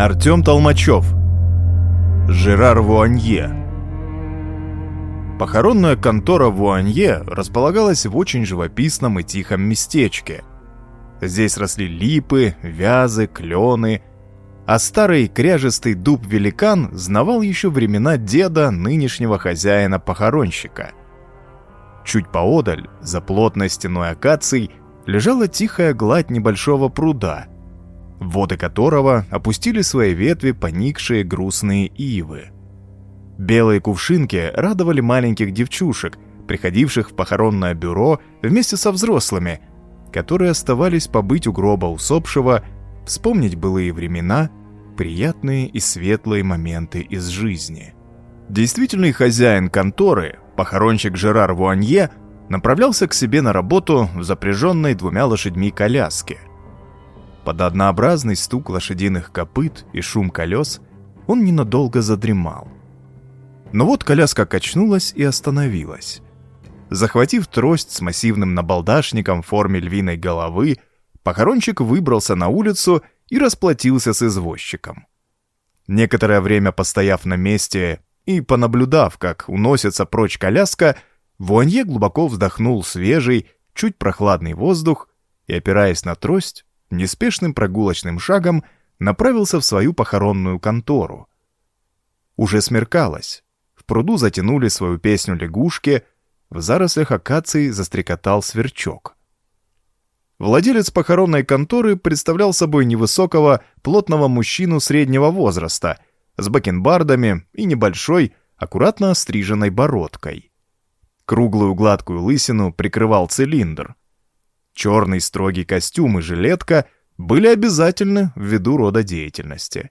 Артем Толмачев. Жерар Вуанье. Похоронная контора Вуанье располагалась в очень живописном и тихом местечке. Здесь росли липы, вязы, клены, а старый кряжестый дуб-великан знавал еще времена деда нынешнего хозяина-похоронщика. Чуть поодаль, за плотной стеной акаций, лежала тихая гладь небольшого пруда — воды которого опустили свои ветви поникшие грустные ивы. Белые кувшинки радовали маленьких девчушек, приходивших в похоронное бюро вместе со взрослыми, которые оставались побыть у гроба усопшего, вспомнить былые времена, приятные и светлые моменты из жизни. Действительный хозяин конторы, похоронщик Жерар Вуанье, направлялся к себе на работу в запряженной двумя лошадьми коляске. Под однообразный стук лошадиных копыт и шум колес он ненадолго задремал. Но вот коляска качнулась и остановилась. Захватив трость с массивным набалдашником в форме львиной головы, похоронщик выбрался на улицу и расплатился с извозчиком. Некоторое время постояв на месте и понаблюдав, как уносится прочь коляска, Вуанье глубоко вздохнул свежий, чуть прохладный воздух и, опираясь на трость, неспешным прогулочным шагом направился в свою похоронную контору. Уже смеркалось. В пруду затянули свою песню лягушки, в зарослях акации застрекотал сверчок. Владелец похоронной конторы представлял собой невысокого, плотного мужчину среднего возраста, с бакенбардами и небольшой, аккуратно остриженной бородкой. Круглую гладкую лысину прикрывал цилиндр — черный строгий костюм и жилетка были обязательны ввиду рода деятельности.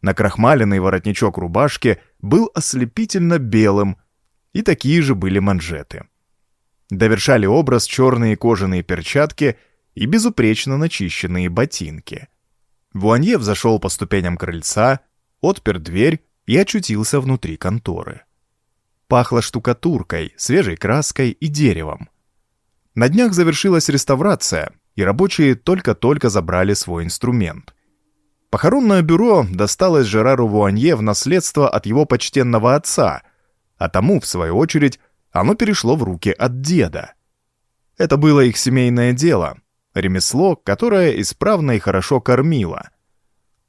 Накрахмаленный воротничок рубашки был ослепительно белым, и такие же были манжеты. Довершали образ черные кожаные перчатки и безупречно начищенные ботинки. Вуанье взошел по ступеням крыльца, отпер дверь и очутился внутри конторы. Пахло штукатуркой, свежей краской и деревом. На днях завершилась реставрация, и рабочие только-только забрали свой инструмент. Похоронное бюро досталось Жерару Вуанье в наследство от его почтенного отца, а тому, в свою очередь, оно перешло в руки от деда. Это было их семейное дело, ремесло, которое исправно и хорошо кормило.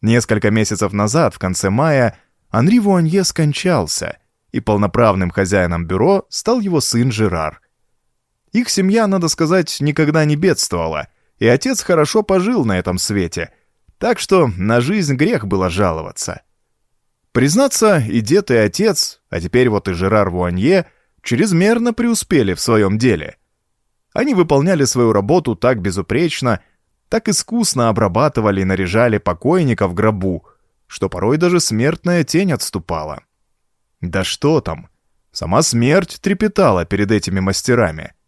Несколько месяцев назад, в конце мая, Анри Вуанье скончался, и полноправным хозяином бюро стал его сын Жерар – их семья, надо сказать, никогда не бедствовала, и отец хорошо пожил на этом свете, так что на жизнь грех было жаловаться. Признаться, и дед, и отец, а теперь вот и Жерар Вуанье, чрезмерно преуспели в своем деле. Они выполняли свою работу так безупречно, так искусно обрабатывали и наряжали покойника в гробу, что порой даже смертная тень отступала. Да что там, сама смерть трепетала перед этими мастерами —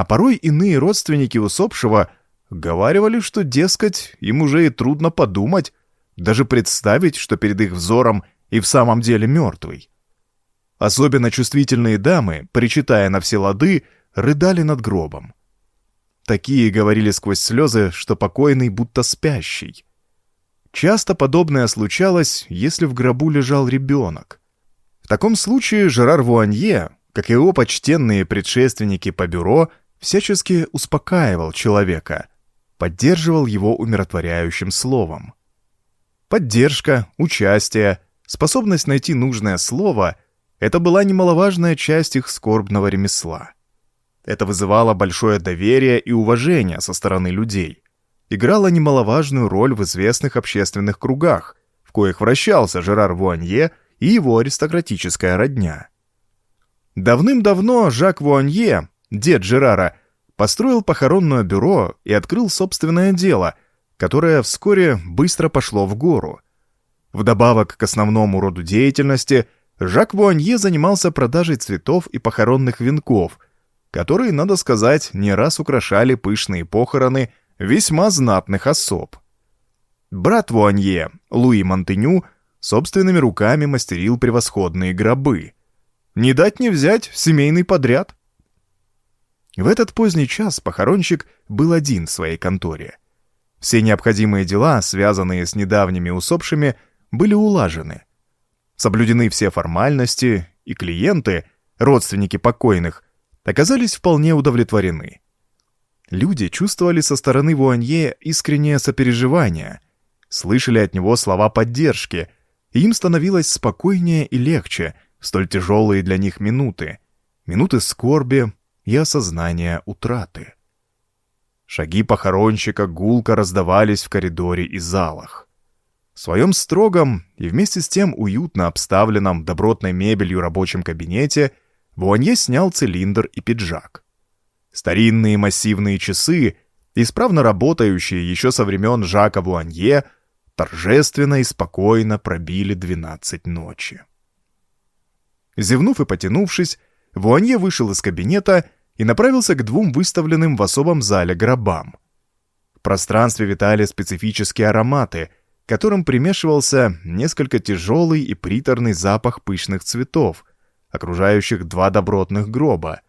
а порой иные родственники усопшего говаривали, что, дескать, им уже и трудно подумать, даже представить, что перед их взором и в самом деле мертвый. Особенно чувствительные дамы, причитая на все лады, рыдали над гробом. Такие говорили сквозь слезы, что покойный будто спящий. Часто подобное случалось, если в гробу лежал ребенок. В таком случае Жерар Вуанье, как и его почтенные предшественники по бюро, всячески успокаивал человека, поддерживал его умиротворяющим словом. Поддержка, участие, способность найти нужное слово — это была немаловажная часть их скорбного ремесла. Это вызывало большое доверие и уважение со стороны людей, играло немаловажную роль в известных общественных кругах, в коих вращался Жерар Вуанье и его аристократическая родня. Давным-давно Жак Вуанье дед Жерара, построил похоронное бюро и открыл собственное дело, которое вскоре быстро пошло в гору. Вдобавок к основному роду деятельности, Жак Вуанье занимался продажей цветов и похоронных венков, которые, надо сказать, не раз украшали пышные похороны весьма знатных особ. Брат Вуанье, Луи Монтеню, собственными руками мастерил превосходные гробы. Не дать не взять семейный подряд. В этот поздний час похоронщик был один в своей конторе. Все необходимые дела, связанные с недавними усопшими, были улажены. Соблюдены все формальности, и клиенты, родственники покойных, оказались вполне удовлетворены. Люди чувствовали со стороны Вуанье искреннее сопереживание, слышали от него слова поддержки, и им становилось спокойнее и легче в столь тяжелые для них минуты, минуты скорби и осознания утраты. Шаги похоронщика гулко раздавались в коридоре и залах. В своем строгом и вместе с тем уютно обставленном добротной мебелью рабочем кабинете Вуанье снял цилиндр и пиджак. Старинные массивные часы, исправно работающие еще со времен Жака Вуанье, торжественно и спокойно пробили двенадцать ночи. Зевнув и потянувшись, Вуанье вышел из кабинета и направился к двум выставленным в особом зале гробам. В пространстве витали специфические ароматы, которым примешивался несколько тяжелый и приторный запах пышных цветов, окружающих два добротных гроба.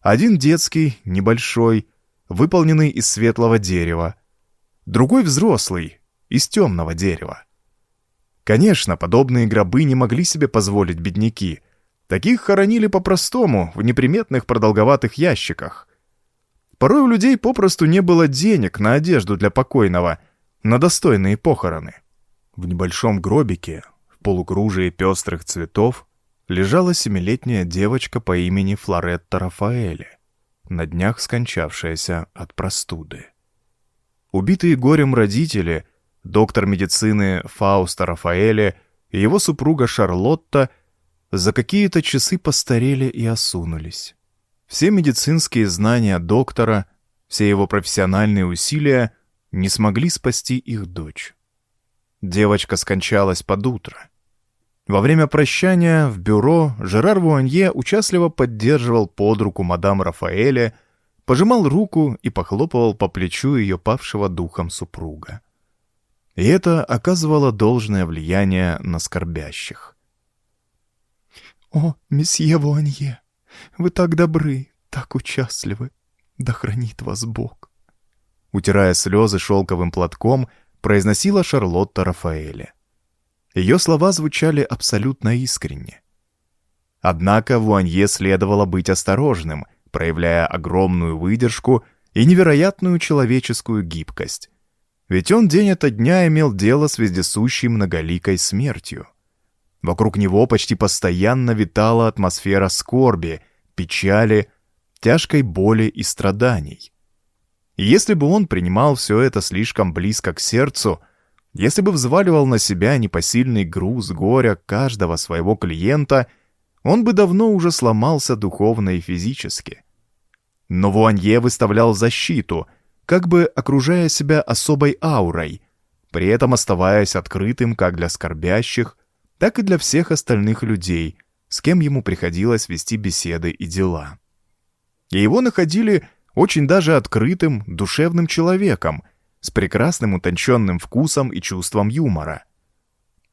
Один детский, небольшой, выполненный из светлого дерева, другой взрослый, из темного дерева. Конечно, подобные гробы не могли себе позволить бедняки. Таких хоронили по-простому, в неприметных продолговатых ящиках. Порой у людей попросту не было денег на одежду для покойного, на достойные похороны. В небольшом гробике, в полукружии пестрых цветов, лежала семилетняя девочка по имени Флоретта Рафаэле, на днях скончавшаяся от простуды. Убитые горем родители, доктор медицины Фауста Рафаэле и его супруга Шарлотта за какие-то часы постарели и осунулись. Все медицинские знания доктора, все его профессиональные усилия не смогли спасти их дочь. Девочка скончалась под утро. Во время прощания в бюро Жерар Вуанье участливо поддерживал под руку мадам Рафаэля, пожимал руку и похлопывал по плечу ее павшего духом супруга. И это оказывало должное влияние на скорбящих. «О, месье Вуанье, вы так добры, так участливы, да хранит вас Бог!» Утирая слезы шелковым платком, произносила Шарлотта Рафаэля. Ее слова звучали абсолютно искренне. Однако Вуанье следовало быть осторожным, проявляя огромную выдержку и невероятную человеческую гибкость. Ведь он день ото дня имел дело с вездесущей многоликой смертью. Вокруг него почти постоянно витала атмосфера скорби, печали, тяжкой боли и страданий. И если бы он принимал все это слишком близко к сердцу, если бы взваливал на себя непосильный груз горя каждого своего клиента, он бы давно уже сломался духовно и физически. Но Вуанье выставлял защиту, как бы окружая себя особой аурой, при этом оставаясь открытым как для скорбящих, так и для всех остальных людей, с кем ему приходилось вести беседы и дела. И его находили очень даже открытым, душевным человеком, с прекрасным утонченным вкусом и чувством юмора.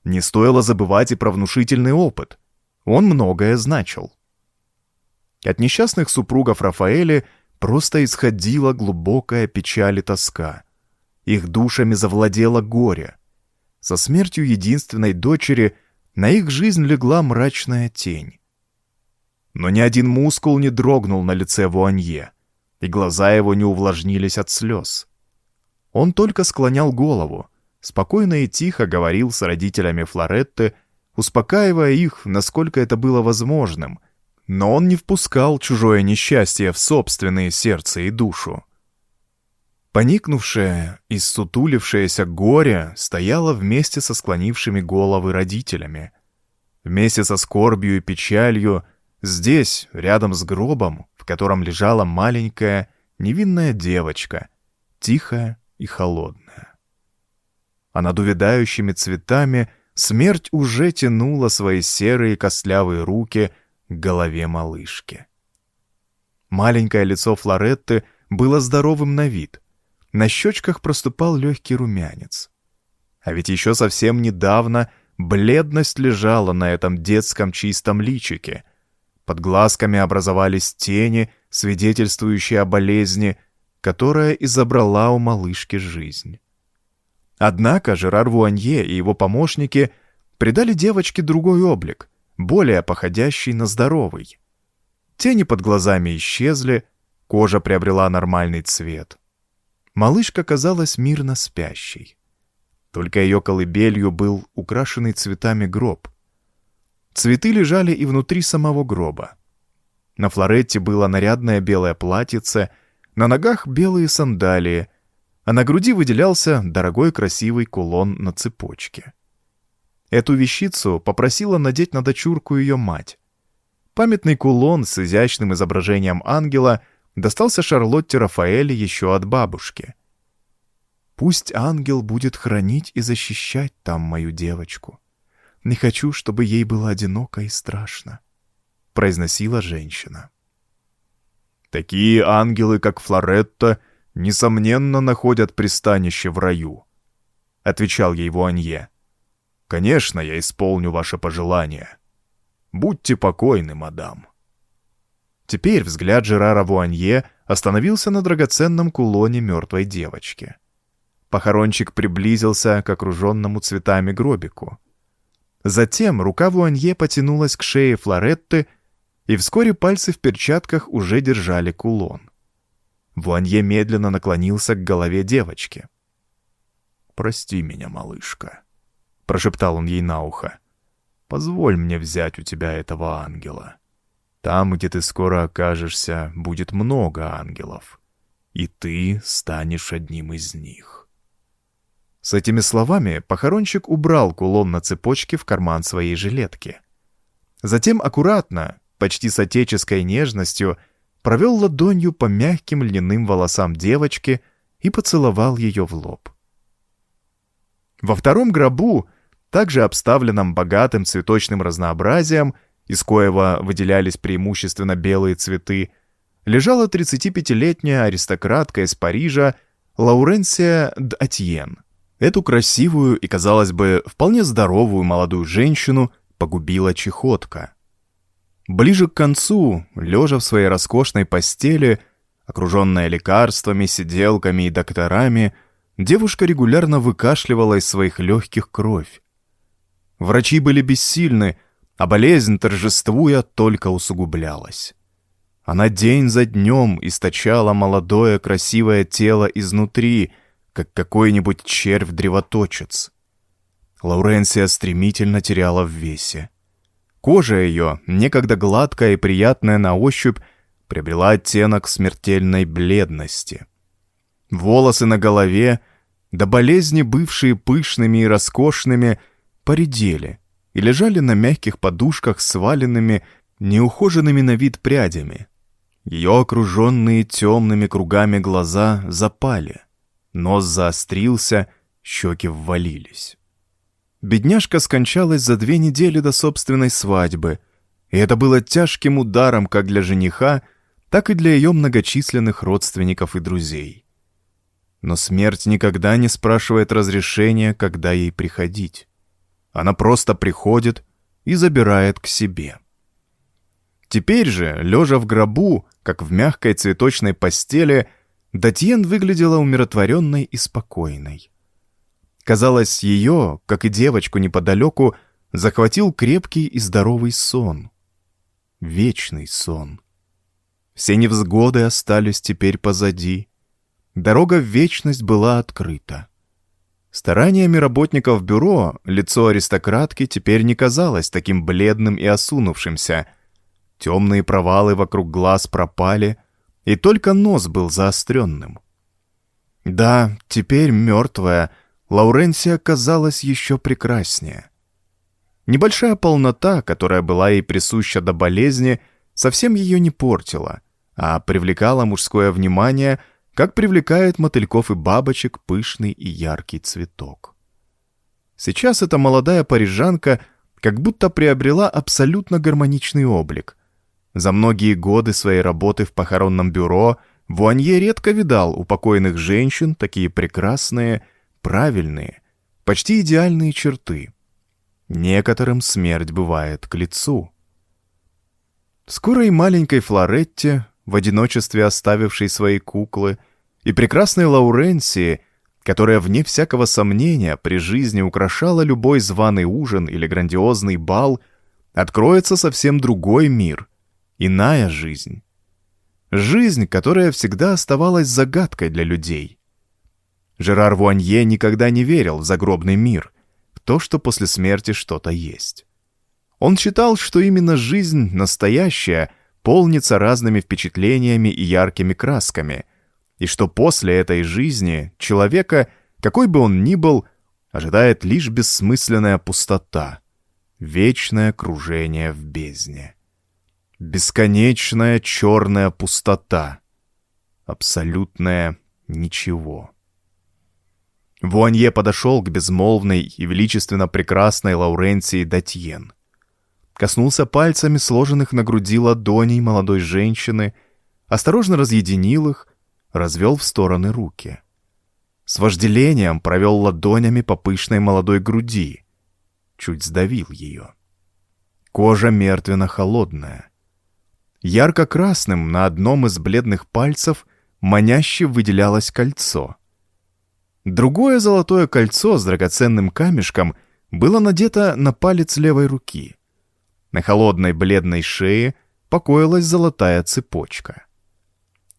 Не стоило забывать и про внушительный опыт. Он многое значил. От несчастных супругов Рафаэля просто исходила глубокая печаль и тоска. Их душами завладело горе. Со смертью единственной дочери на их жизнь легла мрачная тень. Но ни один мускул не дрогнул на лице Вуанье, и глаза его не увлажнились от слез. Он только склонял голову, спокойно и тихо говорил с родителями Флоретты, успокаивая их, насколько это было возможным, но он не впускал чужое несчастье в собственные сердце и душу. Поникнувшее и сутулившееся горе стояло вместе со склонившими головы родителями. Вместе со скорбью и печалью здесь, рядом с гробом, в котором лежала маленькая невинная девочка, тихая и холодная. А над увядающими цветами смерть уже тянула свои серые костлявые руки к голове малышки. Маленькое лицо Флоретты было здоровым на вид. На щечках проступал легкий румянец. А ведь еще совсем недавно бледность лежала на этом детском чистом личике. Под глазками образовались тени, свидетельствующие о болезни, которая и у малышки жизнь. Однако Жерар Вуанье и его помощники придали девочке другой облик, более походящий на здоровый. Тени под глазами исчезли, кожа приобрела нормальный цвет. Малышка казалась мирно спящей. Только ее колыбелью был украшенный цветами гроб. Цветы лежали и внутри самого гроба. На Флоретте было нарядное белое платьице, на ногах белые сандалии, а на груди выделялся дорогой красивый кулон на цепочке. Эту вещицу попросила надеть на дочурку ее мать. Памятный кулон с изящным изображением ангела достался Шарлотте Рафаэле еще от бабушки. «Пусть ангел будет хранить и защищать там мою девочку. Не хочу, чтобы ей было одиноко и страшно», — произносила женщина. «Такие ангелы, как Флоретта, несомненно, находят пристанище в раю», — отвечал ей Вуанье. «Конечно, я исполню ваше пожелание». Будьте покойны, мадам». Теперь взгляд Жерара Вуанье остановился на драгоценном кулоне мертвой девочки. Похорончик приблизился к окруженному цветами гробику. Затем рука Вуанье потянулась к шее Флоретты, и вскоре пальцы в перчатках уже держали кулон. Вуанье медленно наклонился к голове девочки. «Прости меня, малышка», — прошептал он ей на ухо. Позволь мне взять у тебя этого ангела. Там, где ты скоро окажешься, будет много ангелов, и ты станешь одним из них». С этими словами похоронщик убрал кулон на цепочке в карман своей жилетки. Затем аккуратно, почти с отеческой нежностью, провел ладонью по мягким льняным волосам девочки и поцеловал ее в лоб. Во втором гробу также обставленном богатым цветочным разнообразием, из коего выделялись преимущественно белые цветы, лежала 35-летняя аристократка из Парижа Лауренсия Д'Атьен. Эту красивую и, казалось бы, вполне здоровую молодую женщину погубила чехотка. Ближе к концу, лежа в своей роскошной постели, окруженная лекарствами, сиделками и докторами, девушка регулярно выкашливала из своих легких кровь. Врачи были бессильны, а болезнь, торжествуя, только усугублялась. Она день за днем источала молодое красивое тело изнутри, как какой-нибудь червь-древоточец. Лауренсия стремительно теряла в весе. Кожа ее, некогда гладкая и приятная на ощупь, приобрела оттенок смертельной бледности. Волосы на голове, до болезни бывшие пышными и роскошными, — поредели и лежали на мягких подушках сваленными, неухоженными на вид прядями. Ее окруженные темными кругами глаза запали, нос заострился, щеки ввалились. Бедняжка скончалась за две недели до собственной свадьбы, и это было тяжким ударом как для жениха, так и для ее многочисленных родственников и друзей. Но смерть никогда не спрашивает разрешения, когда ей приходить. Она просто приходит и забирает к себе. Теперь же, лежа в гробу, как в мягкой цветочной постели, Датьен выглядела умиротворенной и спокойной. Казалось, ее, как и девочку неподалеку, захватил крепкий и здоровый сон. Вечный сон. Все невзгоды остались теперь позади. Дорога в вечность была открыта. Стараниями работников бюро лицо аристократки теперь не казалось таким бледным и осунувшимся. Темные провалы вокруг глаз пропали, и только нос был заостренным. Да, теперь мертвая, Лауренсия казалась еще прекраснее. Небольшая полнота, которая была ей присуща до болезни, совсем ее не портила, а привлекала мужское внимание – как привлекает мотыльков и бабочек пышный и яркий цветок. Сейчас эта молодая парижанка как будто приобрела абсолютно гармоничный облик. За многие годы своей работы в похоронном бюро Вуанье редко видал у покойных женщин такие прекрасные, правильные, почти идеальные черты. Некоторым смерть бывает к лицу. Скоро и маленькой Флоретте в одиночестве оставившей свои куклы, и прекрасной Лауренции, которая, вне всякого сомнения, при жизни украшала любой званый ужин или грандиозный бал, откроется совсем другой мир, иная жизнь. Жизнь, которая всегда оставалась загадкой для людей. Жерар Вуанье никогда не верил в загробный мир, в то, что после смерти что-то есть. Он считал, что именно жизнь настоящая полнится разными впечатлениями и яркими красками, и что после этой жизни человека, какой бы он ни был, ожидает лишь бессмысленная пустота, вечное кружение в бездне. Бесконечная черная пустота, абсолютное ничего. Вуанье подошел к безмолвной и величественно прекрасной Лауренции Датьен. Коснулся пальцами сложенных на груди ладоней молодой женщины, осторожно разъединил их, развел в стороны руки. С вожделением провел ладонями по пышной молодой груди, чуть сдавил ее. Кожа мертвенно-холодная. Ярко-красным на одном из бледных пальцев маняще выделялось кольцо — Другое золотое кольцо с драгоценным камешком было надето на палец левой руки. На холодной бледной шее покоилась золотая цепочка.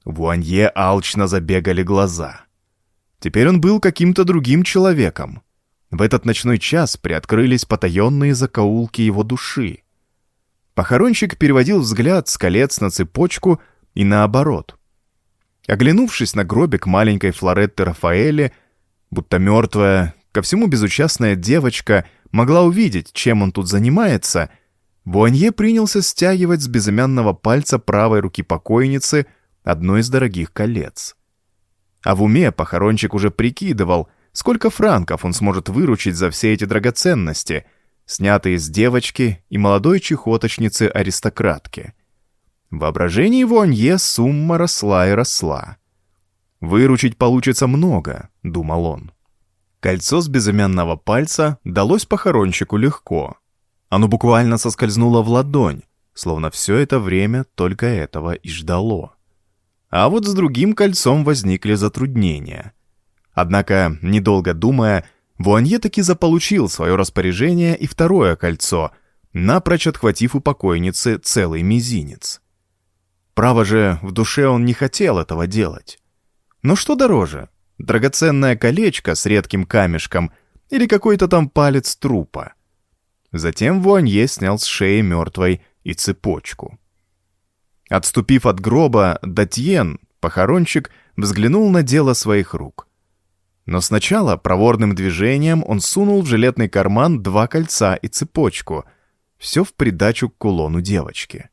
В Уанье алчно забегали глаза. Теперь он был каким-то другим человеком. В этот ночной час приоткрылись потаенные закоулки его души. Похоронщик переводил взгляд с колец на цепочку и наоборот. Оглянувшись на гробик маленькой Флоретты Рафаэля, будто мертвая, ко всему безучастная девочка могла увидеть, чем он тут занимается, Буанье принялся стягивать с безымянного пальца правой руки покойницы одно из дорогих колец. А в уме похоронщик уже прикидывал, сколько франков он сможет выручить за все эти драгоценности, снятые с девочки и молодой чехоточницы-аристократки. В воображении Вуанье сумма росла и росла. Выручить получится много, думал он. Кольцо с безымянного пальца далось похоронщику легко. Оно буквально соскользнуло в ладонь, словно все это время только этого и ждало. А вот с другим кольцом возникли затруднения. Однако, недолго думая, Вуанье таки заполучил свое распоряжение и второе кольцо, напрочь отхватив у покойницы целый мизинец. Право же, в душе он не хотел этого делать. Но что дороже? Драгоценное колечко с редким камешком или какой-то там палец трупа? Затем Вуанье снял с шеи мертвой и цепочку. Отступив от гроба, Датьен, похоронщик, взглянул на дело своих рук. Но сначала проворным движением он сунул в жилетный карман два кольца и цепочку, все в придачу к кулону девочки.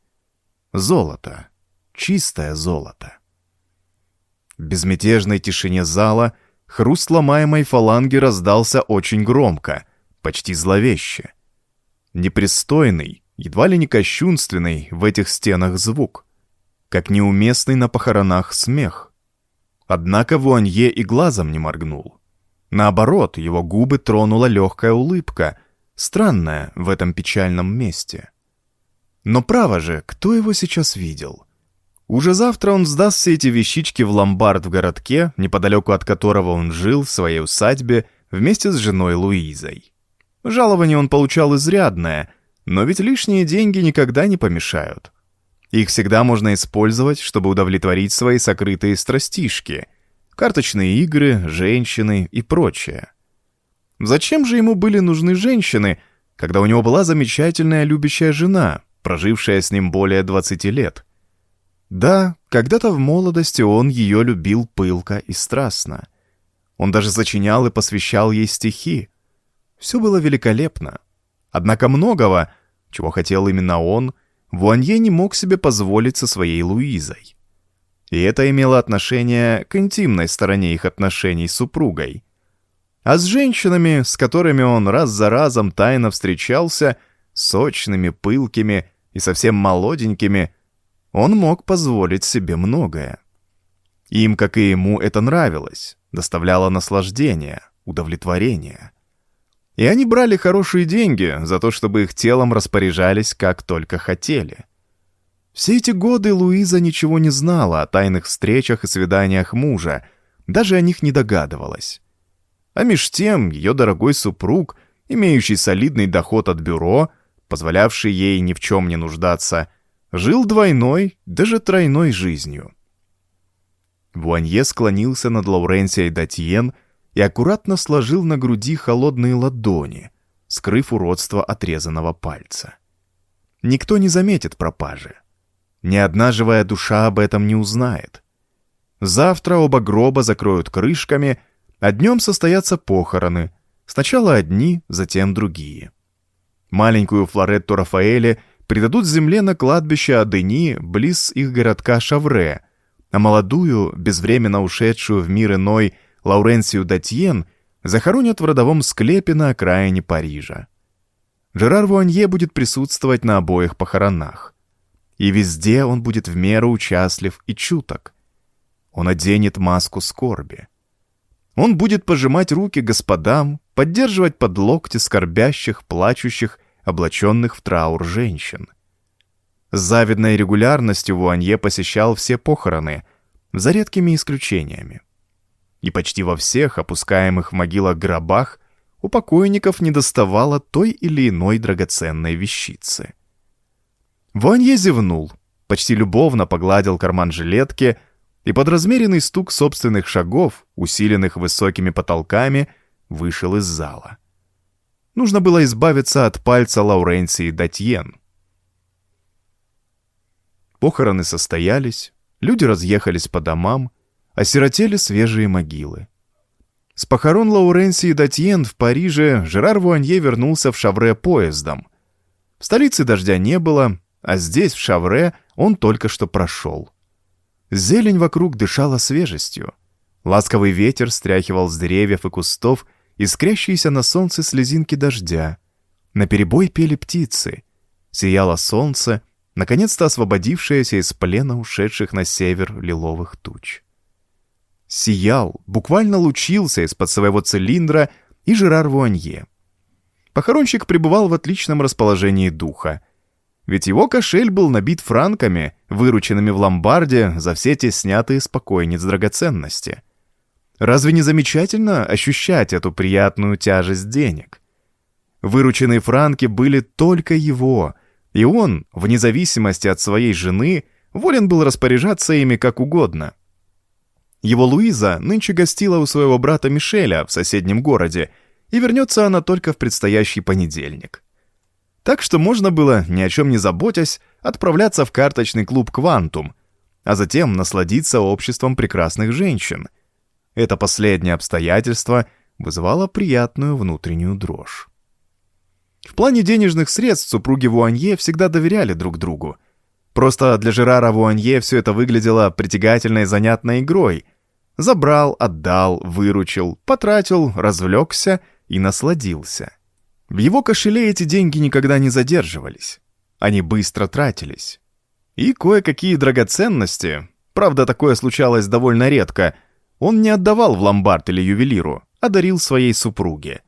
Золото. Чистое золото. В безмятежной тишине зала хруст ломаемой фаланги раздался очень громко, почти зловеще. Непристойный, едва ли не кощунственный в этих стенах звук, как неуместный на похоронах смех. Однако Вуанье и глазом не моргнул. Наоборот, его губы тронула легкая улыбка, странная в этом печальном месте. Но право же, кто его сейчас видел? Уже завтра он сдаст все эти вещички в ломбард в городке, неподалеку от которого он жил в своей усадьбе вместе с женой Луизой. Жалование он получал изрядное, но ведь лишние деньги никогда не помешают. Их всегда можно использовать, чтобы удовлетворить свои сокрытые страстишки, карточные игры, женщины и прочее. Зачем же ему были нужны женщины, когда у него была замечательная любящая жена, прожившая с ним более 20 лет? Да, когда-то в молодости он ее любил пылко и страстно. Он даже сочинял и посвящал ей стихи. Все было великолепно. Однако многого, чего хотел именно он, Вуанье не мог себе позволить со своей Луизой. И это имело отношение к интимной стороне их отношений с супругой. А с женщинами, с которыми он раз за разом тайно встречался, сочными, пылкими и совсем молоденькими, он мог позволить себе многое. Им, как и ему, это нравилось, доставляло наслаждение, удовлетворение. И они брали хорошие деньги за то, чтобы их телом распоряжались как только хотели. Все эти годы Луиза ничего не знала о тайных встречах и свиданиях мужа, даже о них не догадывалась. А меж тем ее дорогой супруг, имеющий солидный доход от бюро, позволявший ей ни в чем не нуждаться, жил двойной, даже тройной жизнью. Вуанье склонился над Лауренсией Датьен и аккуратно сложил на груди холодные ладони, скрыв уродство отрезанного пальца. Никто не заметит пропажи. Ни одна живая душа об этом не узнает. Завтра оба гроба закроют крышками, а днем состоятся похороны. Сначала одни, затем другие. Маленькую Флоретту Рафаэле предадут земле на кладбище Адени близ их городка Шавре, а молодую, безвременно ушедшую в мир иной Лауренсию Датьен захоронят в родовом склепе на окраине Парижа. Жерар Вуанье будет присутствовать на обоих похоронах. И везде он будет в меру участлив и чуток. Он оденет маску скорби. Он будет пожимать руки господам, поддерживать под локти скорбящих, плачущих, облаченных в траур женщин. С завидной регулярностью Вуанье посещал все похороны, за редкими исключениями. И почти во всех опускаемых в могилах гробах у покойников недоставало той или иной драгоценной вещицы. Вуанье зевнул, почти любовно погладил карман жилетки — и под размеренный стук собственных шагов, усиленных высокими потолками, вышел из зала. Нужно было избавиться от пальца Лауренции Датьен. Похороны состоялись, люди разъехались по домам, осиротели свежие могилы. С похорон Лауренции Датьен в Париже Жерар Вуанье вернулся в Шавре поездом. В столице дождя не было, а здесь, в Шавре, он только что прошел. Зелень вокруг дышала свежестью. Ласковый ветер стряхивал с деревьев и кустов искрящиеся на солнце слезинки дождя. На перебой пели птицы. Сияло солнце, наконец-то освободившееся из плена ушедших на север лиловых туч. Сиял, буквально лучился из-под своего цилиндра и Жерар Вуанье. Похоронщик пребывал в отличном расположении духа — ведь его кошель был набит франками, вырученными в ломбарде за все те снятые с покойниц драгоценности. Разве не замечательно ощущать эту приятную тяжесть денег? Вырученные франки были только его, и он, вне зависимости от своей жены, волен был распоряжаться ими как угодно. Его Луиза нынче гостила у своего брата Мишеля в соседнем городе, и вернется она только в предстоящий понедельник. Так что можно было, ни о чем не заботясь, отправляться в карточный клуб «Квантум», а затем насладиться обществом прекрасных женщин. Это последнее обстоятельство вызывало приятную внутреннюю дрожь. В плане денежных средств супруги Вуанье всегда доверяли друг другу. Просто для Жерара Вуанье все это выглядело притягательной занятной игрой. Забрал, отдал, выручил, потратил, развлекся и насладился. В его кошеле эти деньги никогда не задерживались. Они быстро тратились. И кое-какие драгоценности, правда, такое случалось довольно редко, он не отдавал в ломбард или ювелиру, а дарил своей супруге.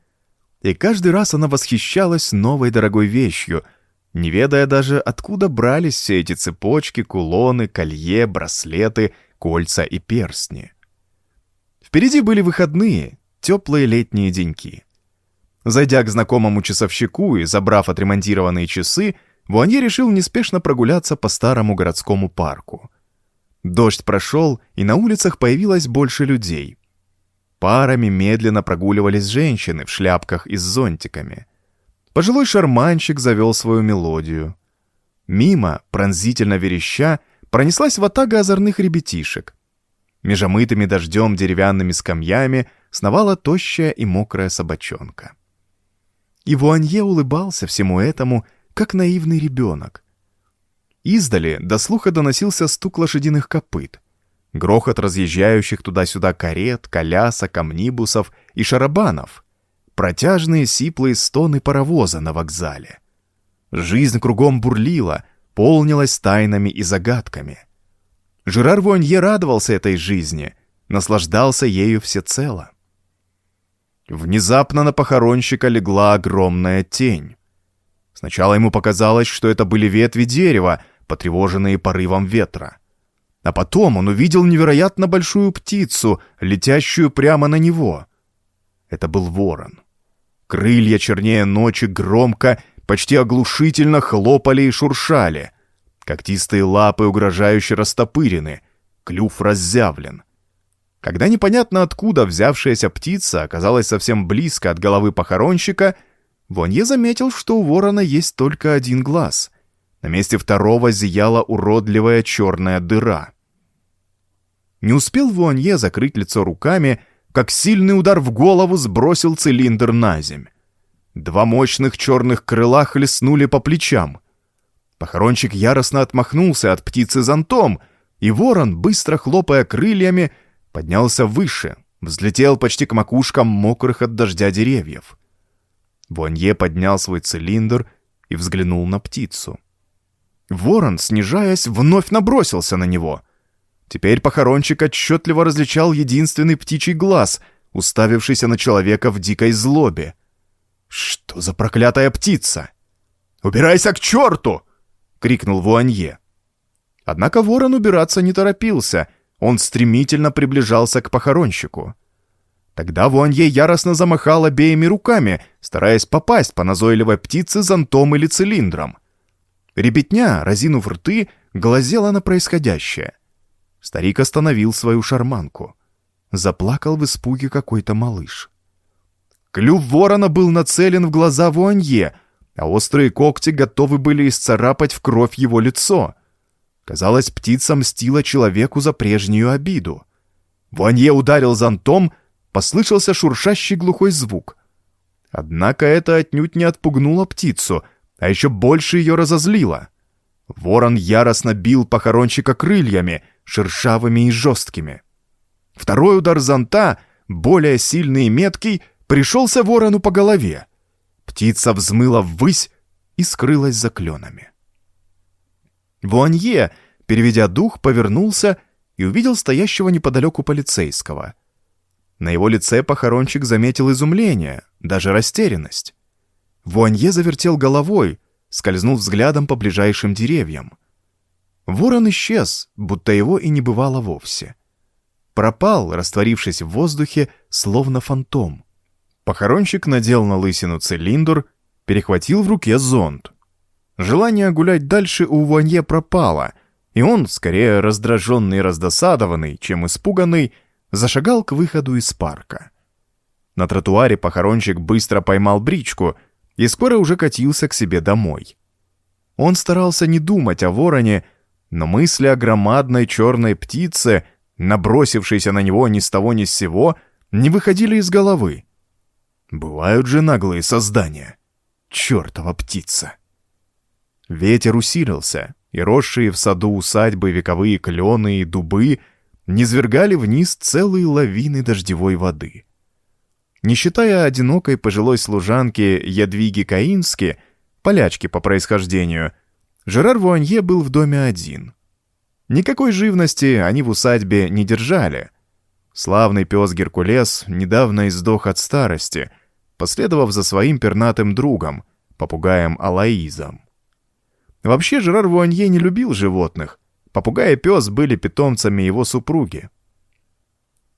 И каждый раз она восхищалась новой дорогой вещью, не ведая даже, откуда брались все эти цепочки, кулоны, колье, браслеты, кольца и перстни. Впереди были выходные, теплые летние деньки. Зайдя к знакомому часовщику и забрав отремонтированные часы, Вуанье решил неспешно прогуляться по старому городскому парку. Дождь прошел, и на улицах появилось больше людей. Парами медленно прогуливались женщины в шляпках и с зонтиками. Пожилой шарманщик завел свою мелодию. Мимо, пронзительно вереща, пронеслась ватага озорных ребятишек. Межомытыми дождем деревянными скамьями сновала тощая и мокрая собачонка. И Вуанье улыбался всему этому, как наивный ребенок. Издали до слуха доносился стук лошадиных копыт, грохот разъезжающих туда-сюда карет, колясок, амнибусов и шарабанов, протяжные сиплые стоны паровоза на вокзале. Жизнь кругом бурлила, полнилась тайнами и загадками. Жерар Вуанье радовался этой жизни, наслаждался ею всецело. Внезапно на похоронщика легла огромная тень. Сначала ему показалось, что это были ветви дерева, потревоженные порывом ветра. А потом он увидел невероятно большую птицу, летящую прямо на него. Это был ворон. Крылья чернее ночи громко, почти оглушительно хлопали и шуршали. Когтистые лапы угрожающе растопырены, клюв разъявлен. Когда непонятно откуда взявшаяся птица оказалась совсем близко от головы похоронщика, Вонье заметил, что у ворона есть только один глаз. На месте второго зияла уродливая черная дыра. Не успел Вуанье закрыть лицо руками, как сильный удар в голову сбросил цилиндр на земь. Два мощных черных крыла хлестнули по плечам. Похоронщик яростно отмахнулся от птицы зонтом, и ворон, быстро хлопая крыльями, поднялся выше, взлетел почти к макушкам мокрых от дождя деревьев. Буанье поднял свой цилиндр и взглянул на птицу. Ворон, снижаясь, вновь набросился на него. Теперь похоронщик отчетливо различал единственный птичий глаз, уставившийся на человека в дикой злобе. «Что за проклятая птица?» «Убирайся к черту!» — крикнул Вуанье. Однако ворон убираться не торопился, он стремительно приближался к похоронщику. Тогда Вуанье яростно замахал обеими руками, стараясь попасть по назойливой птице зонтом или цилиндром. Ребятня, разинув рты, глазела на происходящее. Старик остановил свою шарманку. Заплакал в испуге какой-то малыш. Клюв ворона был нацелен в глаза Вуанье, а острые когти готовы были исцарапать в кровь его лицо. Казалось, птица мстила человеку за прежнюю обиду. Вуанье ударил зонтом, послышался шуршащий глухой звук. Однако это отнюдь не отпугнуло птицу — а еще больше ее разозлило. Ворон яростно бил похоронщика крыльями, шершавыми и жесткими. Второй удар зонта, более сильный и меткий, пришелся ворону по голове. Птица взмыла ввысь и скрылась за кленами. Вуанье, переведя дух, повернулся и увидел стоящего неподалеку полицейского. На его лице похоронщик заметил изумление, даже растерянность. Вуанье завертел головой, скользнул взглядом по ближайшим деревьям. Ворон исчез, будто его и не бывало вовсе. Пропал, растворившись в воздухе, словно фантом. Похоронщик надел на лысину цилиндр, перехватил в руке зонт. Желание гулять дальше у Вуанье пропало, и он, скорее раздраженный и раздосадованный, чем испуганный, зашагал к выходу из парка. На тротуаре похоронщик быстро поймал бричку — и скоро уже катился к себе домой. Он старался не думать о вороне, но мысли о громадной черной птице, набросившейся на него ни с того ни с сего, не выходили из головы. Бывают же наглые создания. Чертова птица! Ветер усилился, и росшие в саду усадьбы вековые клены и дубы низвергали вниз целые лавины дождевой воды. Не считая одинокой пожилой служанки Ядвиги Каински, полячки по происхождению, Жерар Вуанье был в доме один. Никакой живности они в усадьбе не держали. Славный пес Геркулес недавно издох от старости, последовав за своим пернатым другом, попугаем Алаизом. Вообще Жерар Вуанье не любил животных. Попугай и пес были питомцами его супруги.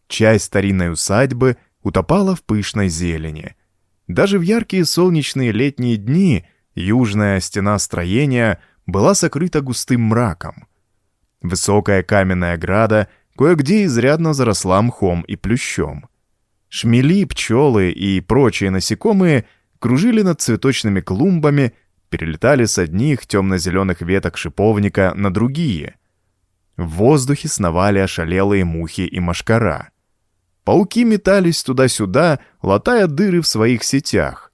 Часть старинной усадьбы — утопала в пышной зелени. Даже в яркие солнечные летние дни южная стена строения была сокрыта густым мраком. Высокая каменная града кое-где изрядно заросла мхом и плющом. Шмели, пчелы и прочие насекомые кружили над цветочными клумбами, перелетали с одних темно-зеленых веток шиповника на другие. В воздухе сновали ошалелые мухи и мошкара — Пауки метались туда-сюда, латая дыры в своих сетях.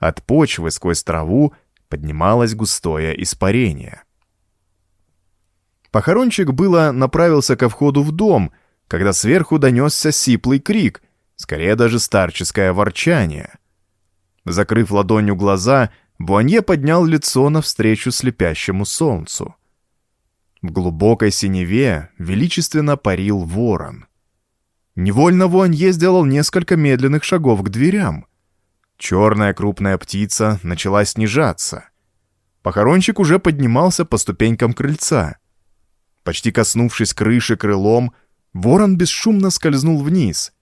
От почвы сквозь траву поднималось густое испарение. Похоронщик было направился ко входу в дом, когда сверху донесся сиплый крик, скорее даже старческое ворчание. Закрыв ладонью глаза, Буанье поднял лицо навстречу слепящему солнцу. В глубокой синеве величественно парил ворон — Невольно Вуанье сделал несколько медленных шагов к дверям. Черная крупная птица начала снижаться. Похоронщик уже поднимался по ступенькам крыльца. Почти коснувшись крыши крылом, ворон бесшумно скользнул вниз.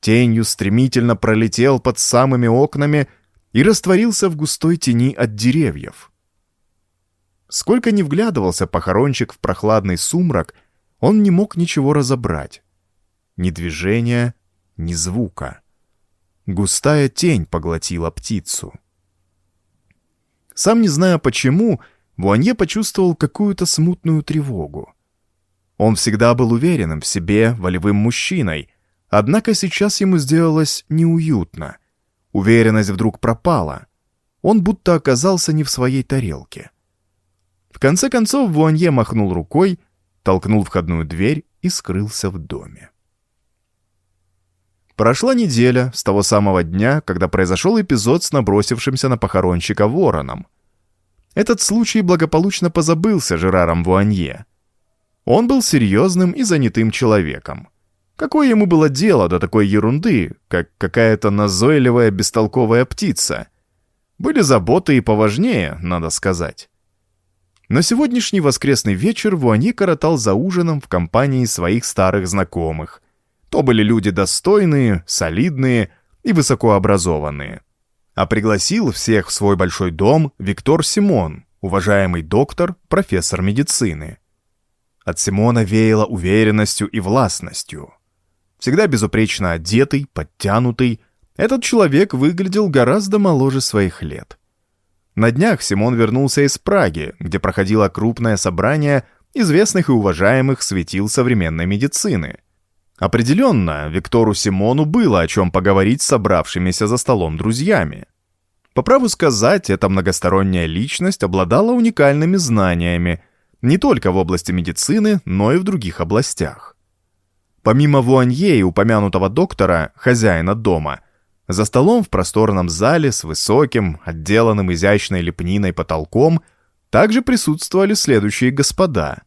тенью стремительно пролетел под самыми окнами и растворился в густой тени от деревьев. Сколько ни вглядывался похоронщик в прохладный сумрак, он не мог ничего разобрать. Ни движения, ни звука. Густая тень поглотила птицу. Сам не зная почему, Вуанье почувствовал какую-то смутную тревогу. Он всегда был уверенным в себе волевым мужчиной, однако сейчас ему сделалось неуютно. Уверенность вдруг пропала. Он будто оказался не в своей тарелке. В конце концов Вуанье махнул рукой, толкнул входную дверь и скрылся в доме. Прошла неделя с того самого дня, когда произошел эпизод с набросившимся на похоронщика вороном. Этот случай благополучно позабылся Жераром Вуанье. Он был серьезным и занятым человеком. Какое ему было дело до такой ерунды, как какая-то назойливая бестолковая птица? Были заботы и поважнее, надо сказать. Но сегодняшний воскресный вечер Вуанье коротал за ужином в компании своих старых знакомых, то были люди достойные, солидные и высокообразованные. А пригласил всех в свой большой дом Виктор Симон, уважаемый доктор, профессор медицины. От Симона веяло уверенностью и властностью. Всегда безупречно одетый, подтянутый, этот человек выглядел гораздо моложе своих лет. На днях Симон вернулся из Праги, где проходило крупное собрание известных и уважаемых светил современной медицины – Определенно, Виктору Симону было о чем поговорить с собравшимися за столом друзьями. По праву сказать, эта многосторонняя личность обладала уникальными знаниями не только в области медицины, но и в других областях. Помимо Вуанье и упомянутого доктора, хозяина дома, за столом в просторном зале с высоким, отделанным изящной лепниной потолком также присутствовали следующие господа.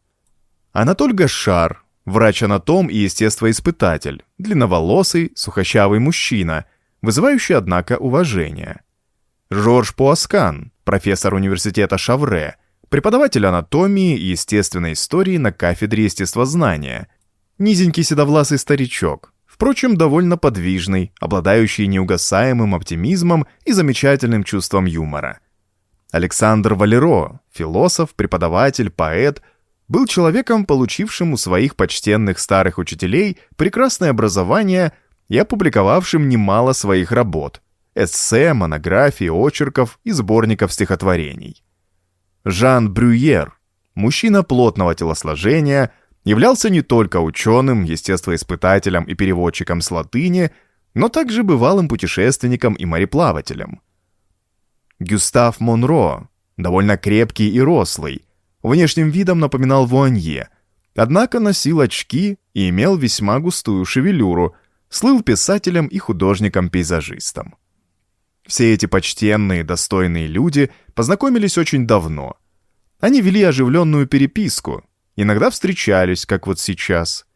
Анатоль Гашар, Врач-анатом и естествоиспытатель, длинноволосый, сухощавый мужчина, вызывающий, однако, уважение. Жорж Пуаскан, профессор университета Шавре, преподаватель анатомии и естественной истории на кафедре естествознания. Низенький седовласый старичок, впрочем, довольно подвижный, обладающий неугасаемым оптимизмом и замечательным чувством юмора. Александр Валеро, философ, преподаватель, поэт, был человеком, получившим у своих почтенных старых учителей прекрасное образование и опубликовавшим немало своих работ, эссе, монографий, очерков и сборников стихотворений. Жан Брюер, мужчина плотного телосложения, являлся не только ученым, естествоиспытателем и переводчиком с латыни, но также бывалым путешественником и мореплавателем. Гюстав Монро, довольно крепкий и рослый, Внешним видом напоминал Вуанье, однако носил очки и имел весьма густую шевелюру, слыл писателем и художником-пейзажистом. Все эти почтенные, достойные люди познакомились очень давно. Они вели оживленную переписку, иногда встречались, как вот сейчас.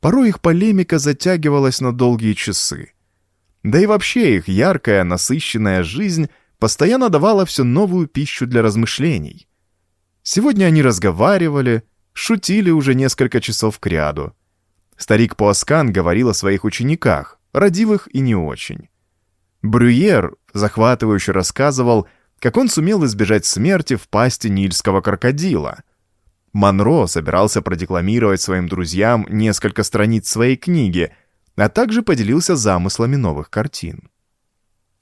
Порой их полемика затягивалась на долгие часы. Да и вообще их яркая, насыщенная жизнь постоянно давала все новую пищу для размышлений. Сегодня они разговаривали, шутили уже несколько часов кряду. Старик Пуаскан говорил о своих учениках, родивых и не очень. Брюер захватывающе рассказывал, как он сумел избежать смерти в пасти нильского крокодила. Монро собирался продекламировать своим друзьям несколько страниц своей книги, а также поделился замыслами новых картин.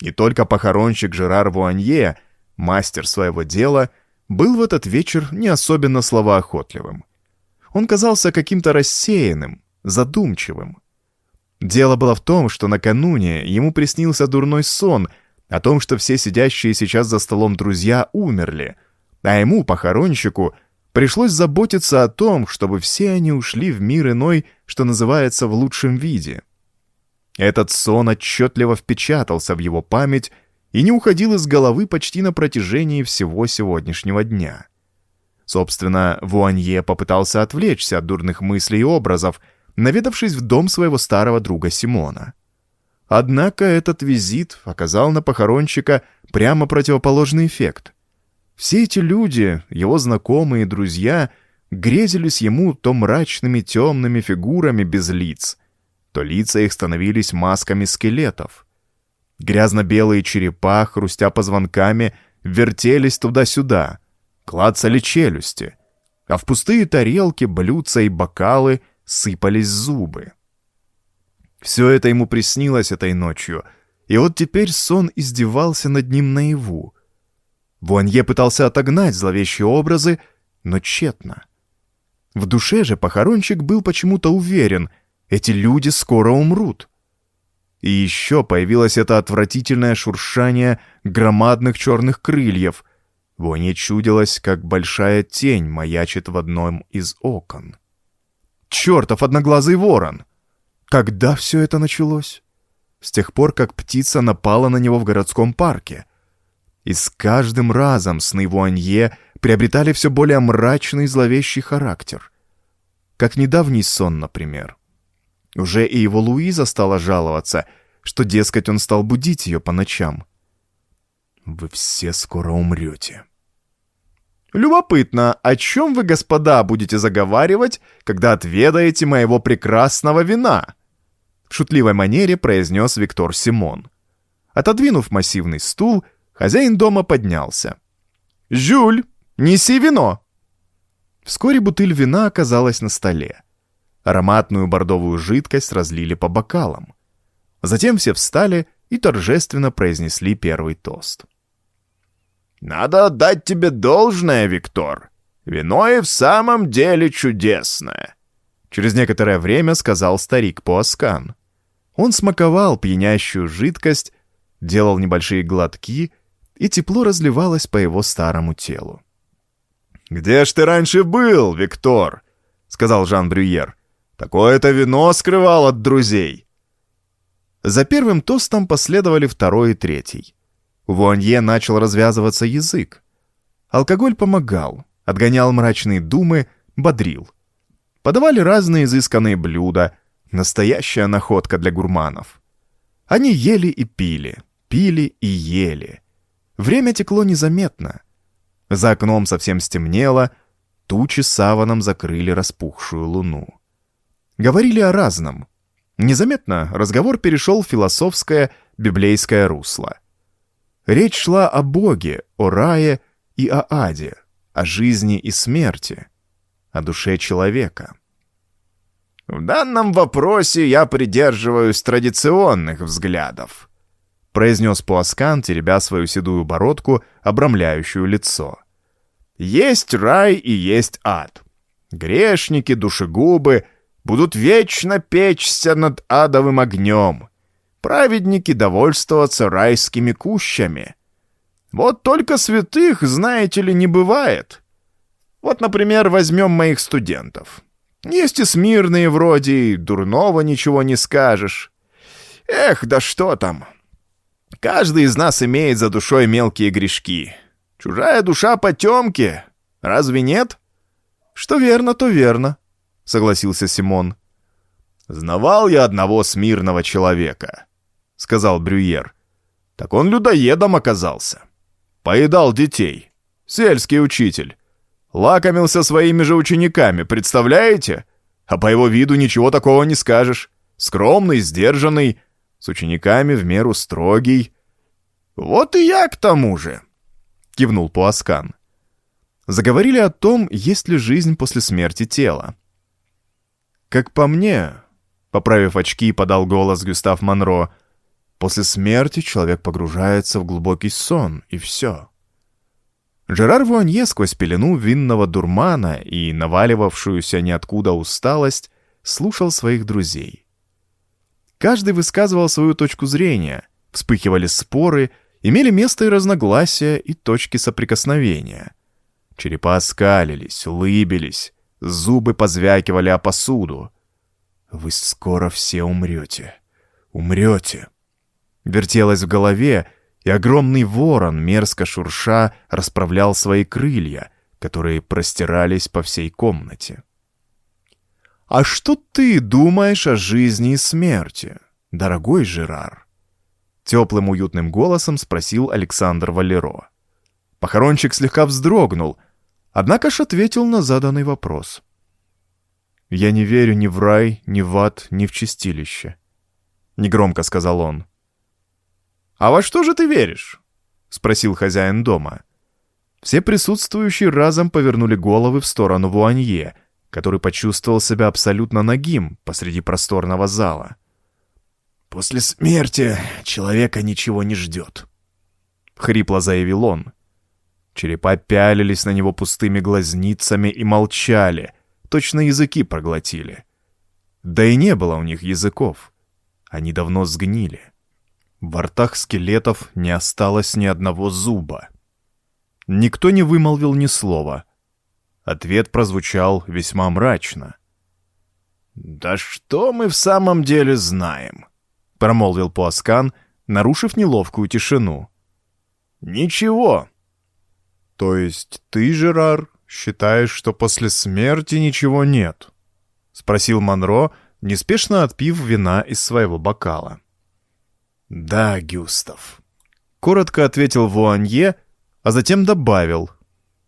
И только похоронщик Жерар Вуанье, мастер своего дела, был в этот вечер не особенно словоохотливым. Он казался каким-то рассеянным, задумчивым. Дело было в том, что накануне ему приснился дурной сон о том, что все сидящие сейчас за столом друзья умерли, а ему, похоронщику, пришлось заботиться о том, чтобы все они ушли в мир иной, что называется, в лучшем виде. Этот сон отчетливо впечатался в его память и не уходил из головы почти на протяжении всего сегодняшнего дня. Собственно, Вуанье попытался отвлечься от дурных мыслей и образов, наведавшись в дом своего старого друга Симона. Однако этот визит оказал на похоронщика прямо противоположный эффект. Все эти люди, его знакомые и друзья, грезились ему то мрачными темными фигурами без лиц, что лица их становились масками скелетов. Грязно-белые черепа, хрустя позвонками, вертелись туда-сюда, клацали челюсти, а в пустые тарелки, блюдца и бокалы сыпались зубы. Все это ему приснилось этой ночью, и вот теперь сон издевался над ним наяву. Вуанье пытался отогнать зловещие образы, но тщетно. В душе же похоронщик был почему-то уверен, эти люди скоро умрут. И еще появилось это отвратительное шуршание громадных черных крыльев. Воне чудилось, как большая тень маячит в одном из окон. «Чертов одноглазый ворон!» Когда все это началось? С тех пор, как птица напала на него в городском парке. И с каждым разом сны Вуанье приобретали все более мрачный и зловещий характер. Как недавний сон, например. Уже и его Луиза стала жаловаться, что, дескать, он стал будить ее по ночам. «Вы все скоро умрете». «Любопытно, о чем вы, господа, будете заговаривать, когда отведаете моего прекрасного вина?» В шутливой манере произнес Виктор Симон. Отодвинув массивный стул, хозяин дома поднялся. «Жюль, неси вино!» Вскоре бутыль вина оказалась на столе. Ароматную бордовую жидкость разлили по бокалам. Затем все встали и торжественно произнесли первый тост. «Надо отдать тебе должное, Виктор. Вино и в самом деле чудесное», — через некоторое время сказал старик Пуаскан. Он смаковал пьянящую жидкость, делал небольшие глотки, и тепло разливалось по его старому телу. «Где ж ты раньше был, Виктор?» — сказал Жан Брюер. «Такое-то вино скрывал от друзей». За первым тостом последовали второй и третий. У Вуанье начал развязываться язык. Алкоголь помогал, отгонял мрачные думы, бодрил. Подавали разные изысканные блюда — Настоящая находка для гурманов. Они ели и пили, пили и ели. Время текло незаметно. За окном совсем стемнело, тучи саваном закрыли распухшую луну. Говорили о разном. Незаметно разговор перешел в философское библейское русло. Речь шла о Боге, о рае и о аде, о жизни и смерти, о душе человека. В данном вопросе я придерживаюсь традиционных взглядов», — произнес Пуаскан, теребя свою седую бородку, обрамляющую лицо. «Есть рай и есть ад. Грешники, душегубы будут вечно печься над адовым огнем. Праведники довольствоваться райскими кущами. Вот только святых, знаете ли, не бывает. Вот, например, возьмем моих студентов». Есть и смирные вроде, и дурного ничего не скажешь. Эх, да что там. Каждый из нас имеет за душой мелкие грешки. Чужая душа потемки. Разве нет? Что верно, то верно, согласился Симон. Знавал я одного смирного человека, сказал Брюер. Так он людоедом оказался. Поедал детей. Сельский учитель. Лакомился своими же учениками, представляете? А по его виду ничего такого не скажешь. Скромный, сдержанный, с учениками в меру строгий. Вот и я к тому же, кивнул Пуаскан. Заговорили о том, есть ли жизнь после смерти тела. Как по мне, поправив очки, подал голос Гюстав Монро, после смерти человек погружается в глубокий сон, и все. Жерар Вуанье сквозь пелену винного дурмана и наваливавшуюся ниоткуда усталость слушал своих друзей. Каждый высказывал свою точку зрения, вспыхивали споры, имели место и разногласия, и точки соприкосновения. Черепа скалились, улыбились, зубы позвякивали о посуду. «Вы скоро все умрете. Умрете!» Вертелось в голове, и огромный ворон, мерзко шурша, расправлял свои крылья, которые простирались по всей комнате. «А что ты думаешь о жизни и смерти, дорогой Жерар?» Теплым уютным голосом спросил Александр Валеро. Похоронщик слегка вздрогнул, однако ж ответил на заданный вопрос. я не верю ни в рай, ни в ад, ни в чистилище», — негромко сказал он. «А во что же ты веришь?» — спросил хозяин дома. Все присутствующие разом повернули головы в сторону Вуанье, который почувствовал себя абсолютно нагим посреди просторного зала. «После смерти человека ничего не ждет», — хрипло заявил он. Черепа пялились на него пустыми глазницами и молчали, точно языки проглотили. Да и не было у них языков. Они давно сгнили. В ртах скелетов не осталось ни одного зуба. Никто не вымолвил ни слова. Ответ прозвучал весьма мрачно. «Да что мы в самом деле знаем?» — промолвил Пуаскан, нарушив неловкую тишину. «Ничего». «То есть ты, Жерар, считаешь, что после смерти ничего нет?» — спросил Монро, неспешно отпив вина из своего бокала. «Да, Гюстав», — коротко ответил Вуанье, а затем добавил.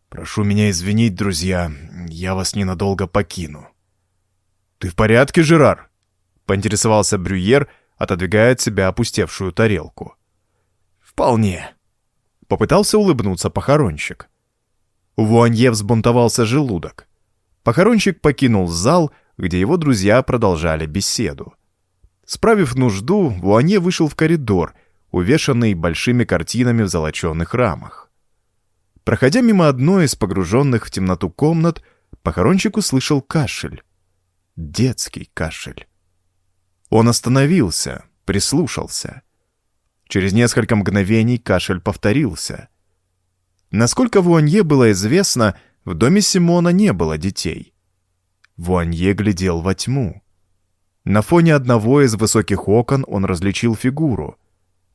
«Прошу меня извинить, друзья, я вас ненадолго покину». «Ты в порядке, Жерар?» — поинтересовался Брюер, отодвигая от себя опустевшую тарелку. «Вполне», — попытался улыбнуться похоронщик. У Вуанье взбунтовался желудок. Похоронщик покинул зал, где его друзья продолжали беседу. Справив нужду, Вуанье вышел в коридор, увешанный большими картинами в золоченных рамах. Проходя мимо одной из погруженных в темноту комнат, похоронщик услышал кашель. Детский кашель. Он остановился, прислушался. Через несколько мгновений кашель повторился. Насколько Вуанье было известно, в доме Симона не было детей. Вуанье глядел во тьму. На фоне одного из высоких окон он различил фигуру.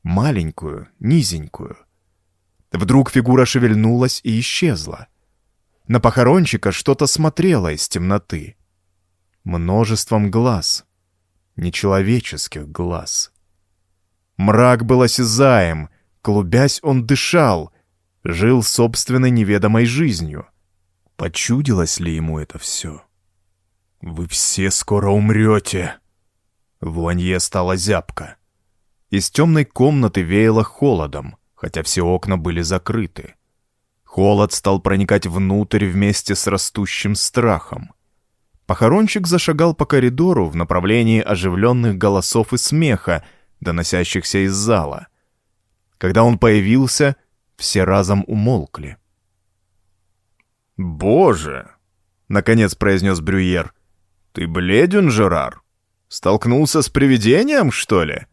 Маленькую, низенькую. Вдруг фигура шевельнулась и исчезла. На похорончика что-то смотрело из темноты. Множеством глаз. Нечеловеческих глаз. Мрак был осязаем, клубясь он дышал, жил собственной неведомой жизнью. Почудилось ли ему это все? «Вы все скоро умрете!» Вуанье стала зябко. Из темной комнаты веяло холодом, хотя все окна были закрыты. Холод стал проникать внутрь вместе с растущим страхом. Похоронщик зашагал по коридору в направлении оживленных голосов и смеха, доносящихся из зала. Когда он появился, все разом умолкли. «Боже!» — наконец произнес Брюер. «Ты бледен, Жерар? Столкнулся с привидением, что ли?»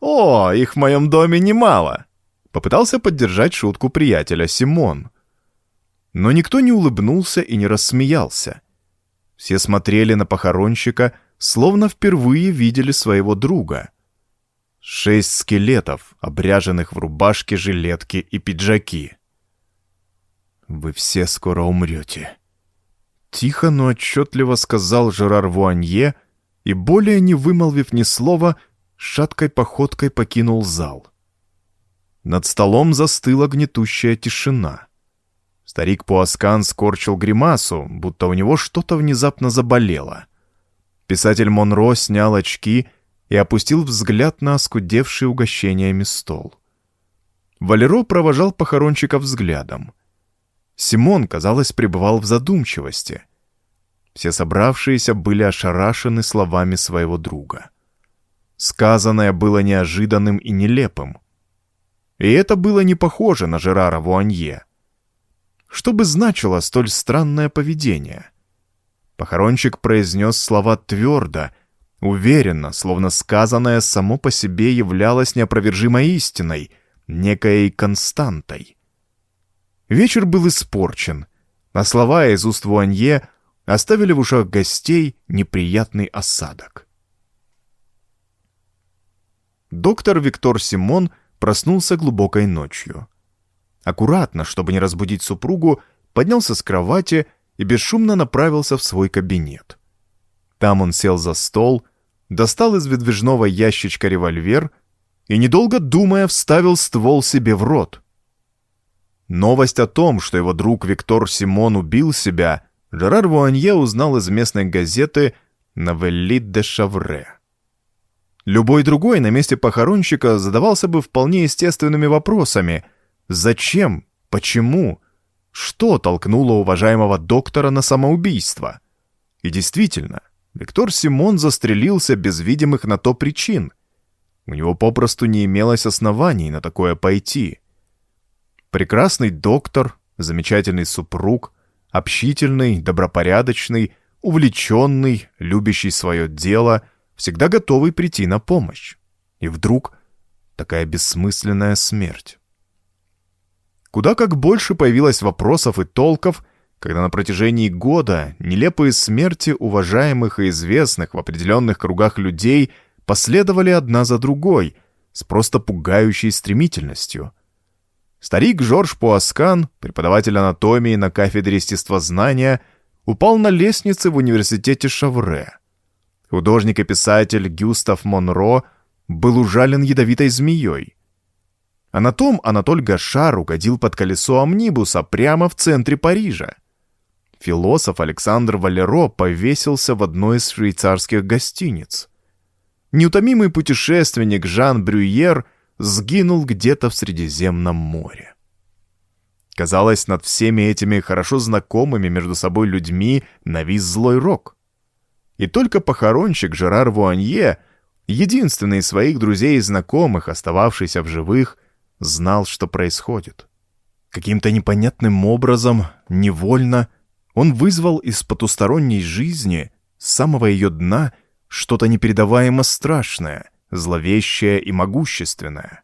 «О, их в моем доме немало!» Попытался поддержать шутку приятеля Симон. Но никто не улыбнулся и не рассмеялся. Все смотрели на похоронщика, словно впервые видели своего друга. Шесть скелетов, обряженных в рубашки, жилетки и пиджаки. «Вы все скоро умрете», Тихо, но отчетливо сказал Жерар Вуанье и, более не вымолвив ни слова, шаткой походкой покинул зал. Над столом застыла гнетущая тишина. Старик Пуаскан скорчил гримасу, будто у него что-то внезапно заболело. Писатель Монро снял очки и опустил взгляд на оскудевший угощениями стол. Валеро провожал похоронщика взглядом. Симон, казалось, пребывал в задумчивости. Все собравшиеся были ошарашены словами своего друга. Сказанное было неожиданным и нелепым. И это было не похоже на Жерара Вуанье. Что бы значило столь странное поведение? Похоронщик произнес слова твердо, уверенно, словно сказанное само по себе являлось неопровержимой истиной, некой константой. Вечер был испорчен, а слова из уст Вуанье оставили в ушах гостей неприятный осадок. Доктор Виктор Симон проснулся глубокой ночью. Аккуратно, чтобы не разбудить супругу, поднялся с кровати и бесшумно направился в свой кабинет. Там он сел за стол, достал из выдвижного ящичка револьвер и, недолго думая, вставил ствол себе в рот — Новость о том, что его друг Виктор Симон убил себя, Жерар Вуанье узнал из местной газеты «Новеллит де Шавре». Любой другой на месте похоронщика задавался бы вполне естественными вопросами. Зачем? Почему? Что толкнуло уважаемого доктора на самоубийство? И действительно, Виктор Симон застрелился без видимых на то причин. У него попросту не имелось оснований на такое пойти. Прекрасный доктор, замечательный супруг, общительный, добропорядочный, увлеченный, любящий свое дело, всегда готовый прийти на помощь. И вдруг такая бессмысленная смерть. Куда как больше появилось вопросов и толков, когда на протяжении года нелепые смерти уважаемых и известных в определенных кругах людей последовали одна за другой, с просто пугающей стремительностью. Старик Жорж Пуаскан, преподаватель анатомии на кафедре естествознания, упал на лестнице в университете Шавре. Художник и писатель Гюстав Монро был ужален ядовитой змеей. Анатом Анатоль Гашар угодил под колесо амнибуса прямо в центре Парижа. Философ Александр Валеро повесился в одной из швейцарских гостиниц. Неутомимый путешественник Жан Брюер сгинул где-то в Средиземном море. Казалось, над всеми этими хорошо знакомыми между собой людьми навис злой рок. И только похоронщик Жерар Вуанье, единственный из своих друзей и знакомых, остававшийся в живых, знал, что происходит. Каким-то непонятным образом, невольно, он вызвал из потусторонней жизни, с самого ее дна, что-то непередаваемо страшное, зловещее и могущественное.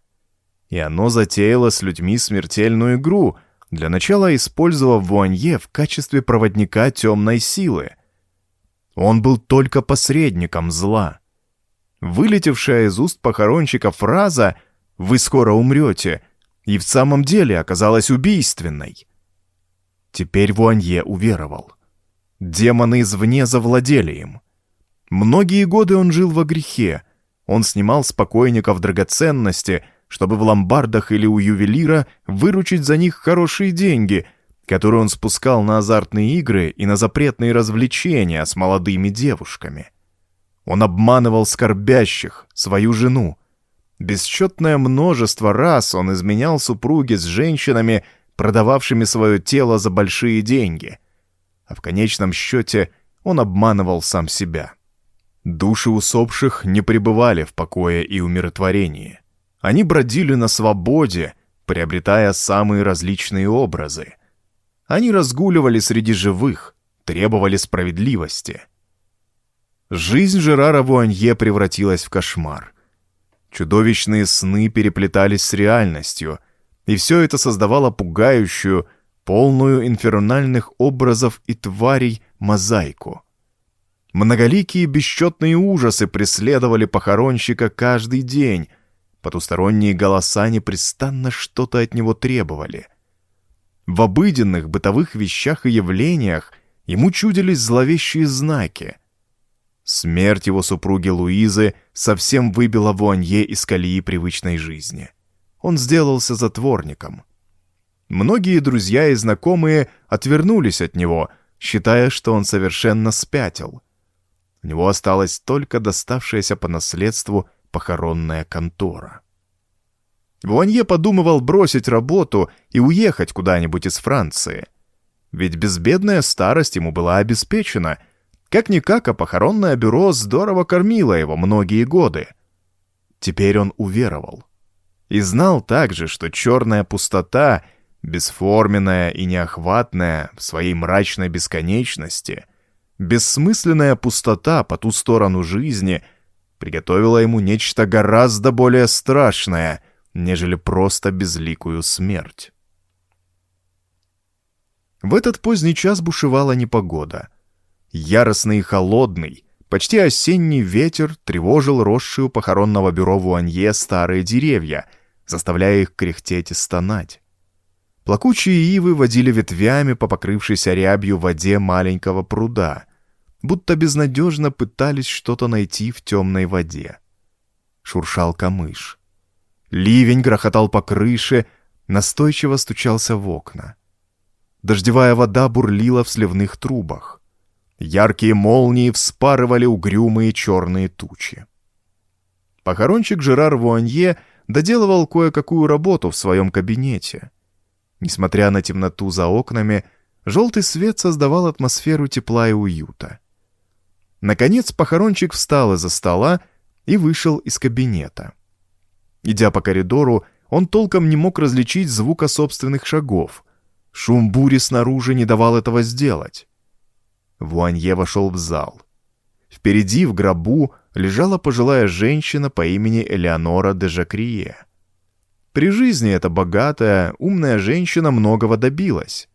И оно затеяло с людьми смертельную игру, для начала использовав Вуанье в качестве проводника темной силы. Он был только посредником зла. Вылетевшая из уст похоронщика фраза вы скоро умрете, и в самом деле оказалась убийственной. Теперь Вуанье уверовал. Демоны извне завладели им. Многие годы он жил во грехе. Он снимал с покойников драгоценности, чтобы в ломбардах или у ювелира выручить за них хорошие деньги, которые он спускал на азартные игры и на запретные развлечения с молодыми девушками. Он обманывал скорбящих, свою жену, Бесчетное множество раз он изменял супруге с женщинами, продававшими свое тело за большие деньги. А в конечном счете он обманывал сам себя. Души усопших не пребывали в покое и умиротворении. Они бродили на свободе, приобретая самые различные образы. Они разгуливали среди живых, требовали справедливости. Жизнь Жерара Вуанье превратилась в кошмар. Чудовищные сны переплетались с реальностью, и все это создавало пугающую, полную инфернальных образов и тварей мозаику. Многоликие бесчетные ужасы преследовали похоронщика каждый день, потусторонние голоса непрестанно что-то от него требовали. В обыденных бытовых вещах и явлениях ему чудились зловещие знаки — Смерть его супруги Луизы совсем выбила Вуанье из колеи привычной жизни. Он сделался затворником. Многие друзья и знакомые отвернулись от него, считая, что он совершенно спятил. У него осталась только доставшаяся по наследству похоронная контора. Вуанье подумывал бросить работу и уехать куда-нибудь из Франции. Ведь безбедная старость ему была обеспечена — как-никак, а похоронное бюро здорово кормило его многие годы. Теперь он уверовал. И знал также, что черная пустота, бесформенная и неохватная в своей мрачной бесконечности, бессмысленная пустота по ту сторону жизни приготовила ему нечто гораздо более страшное, нежели просто безликую смерть. В этот поздний час бушевала непогода — Яростный и холодный, почти осенний ветер тревожил росшие у похоронного бюро Вуанье старые деревья, заставляя их кряхтеть и стонать. Плакучие ивы водили ветвями по покрывшейся рябью воде маленького пруда, будто безнадежно пытались что-то найти в темной воде. Шуршал камыш. Ливень грохотал по крыше, настойчиво стучался в окна. Дождевая вода бурлила в сливных трубах. Яркие молнии вспарывали угрюмые черные тучи. Похоронщик Жерар Вуанье доделывал кое-какую работу в своем кабинете. Несмотря на темноту за окнами, желтый свет создавал атмосферу тепла и уюта. Наконец похоронщик встал из-за стола и вышел из кабинета. Идя по коридору, он толком не мог различить звука собственных шагов. Шум бури снаружи не давал этого сделать. Вуанье вошел в зал. Впереди, в гробу, лежала пожилая женщина по имени Элеонора де Жакрие. При жизни эта богатая, умная женщина многого добилась.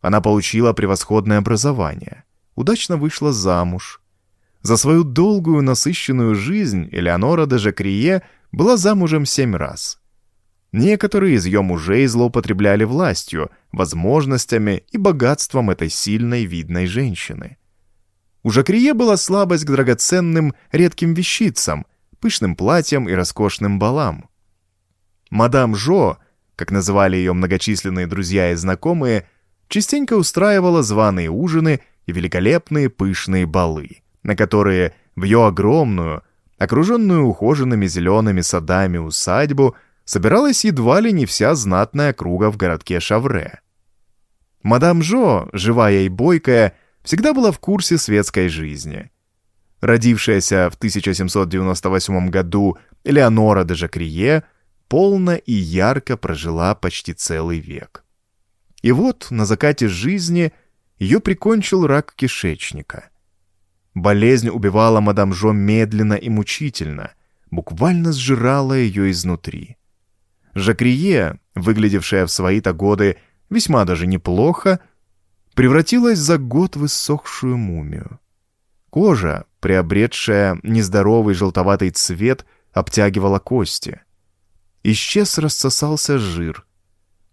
Она получила превосходное образование, удачно вышла замуж. За свою долгую насыщенную жизнь Элеонора де Жакрие была замужем семь раз. Некоторые из ее мужей злоупотребляли властью, возможностями и богатством этой сильной, видной женщины. У Жакрие была слабость к драгоценным, редким вещицам, пышным платьям и роскошным балам. Мадам Жо, как называли ее многочисленные друзья и знакомые, частенько устраивала званые ужины и великолепные пышные балы, на которые в ее огромную, окруженную ухоженными зелеными садами усадьбу собиралась едва ли не вся знатная круга в городке Шавре. Мадам Жо, живая и бойкая, всегда была в курсе светской жизни. Родившаяся в 1798 году Элеонора де Жакрие полно и ярко прожила почти целый век. И вот на закате жизни ее прикончил рак кишечника. Болезнь убивала мадам Жо медленно и мучительно, буквально сжирала ее изнутри. Жакрие, выглядевшая в свои-то годы весьма даже неплохо, превратилась за год в иссохшую мумию. Кожа, приобретшая нездоровый желтоватый цвет, обтягивала кости. Исчез рассосался жир.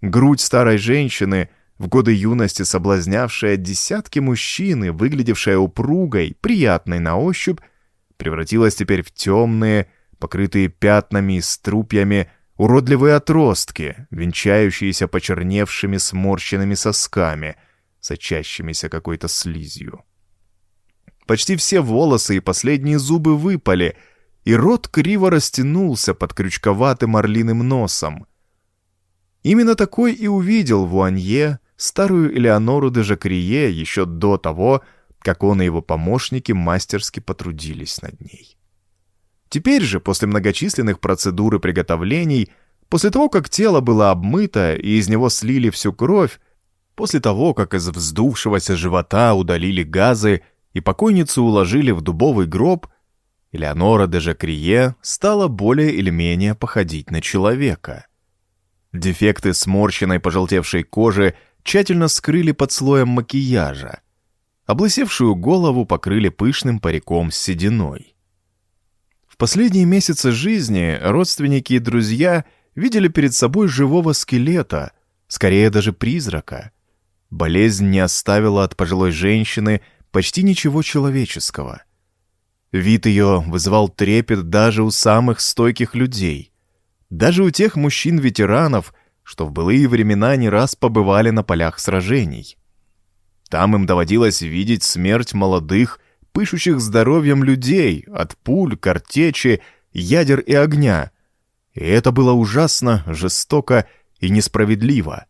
Грудь старой женщины, в годы юности соблазнявшая десятки мужчин и выглядевшая упругой, приятной на ощупь, превратилась теперь в темные, покрытые пятнами и струпьями, уродливые отростки, венчающиеся почерневшими сморщенными сосками, сочащимися какой-то слизью. Почти все волосы и последние зубы выпали, и рот криво растянулся под крючковатым орлиным носом. Именно такой и увидел Вуанье старую Элеонору де Жакрие еще до того, как он и его помощники мастерски потрудились над ней. Теперь же, после многочисленных процедур и приготовлений, после того, как тело было обмыто и из него слили всю кровь, после того, как из вздувшегося живота удалили газы и покойницу уложили в дубовый гроб, Элеонора де Жакрие стала более или менее походить на человека. Дефекты сморщенной пожелтевшей кожи тщательно скрыли под слоем макияжа. Облысевшую голову покрыли пышным париком с сединой последние месяцы жизни родственники и друзья видели перед собой живого скелета, скорее даже призрака. Болезнь не оставила от пожилой женщины почти ничего человеческого. Вид ее вызывал трепет даже у самых стойких людей, даже у тех мужчин-ветеранов, что в былые времена не раз побывали на полях сражений. Там им доводилось видеть смерть молодых, пышущих здоровьем людей от пуль, картечи, ядер и огня. И это было ужасно, жестоко и несправедливо.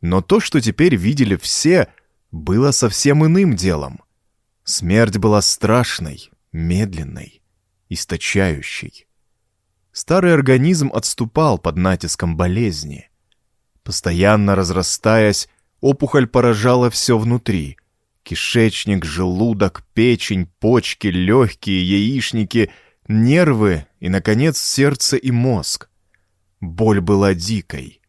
Но то, что теперь видели все, было совсем иным делом. Смерть была страшной, медленной, источающей. Старый организм отступал под натиском болезни. Постоянно разрастаясь, опухоль поражала все внутри, Кишечник, желудок, печень, почки, легкие, яичники, нервы и, наконец, сердце и мозг. Боль была дикой.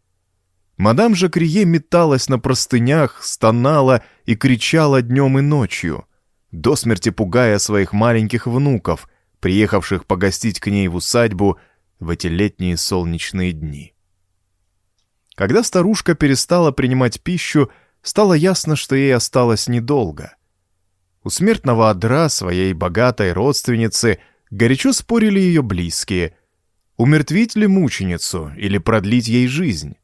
Мадам Жакрие металась на простынях, стонала и кричала днем и ночью, до смерти пугая своих маленьких внуков, приехавших погостить к ней в усадьбу в эти летние солнечные дни. Когда старушка перестала принимать пищу, стало ясно, что ей осталось недолго. У смертного одра своей богатой родственницы горячо спорили ее близкие, умертвить ли мученицу или продлить ей жизнь.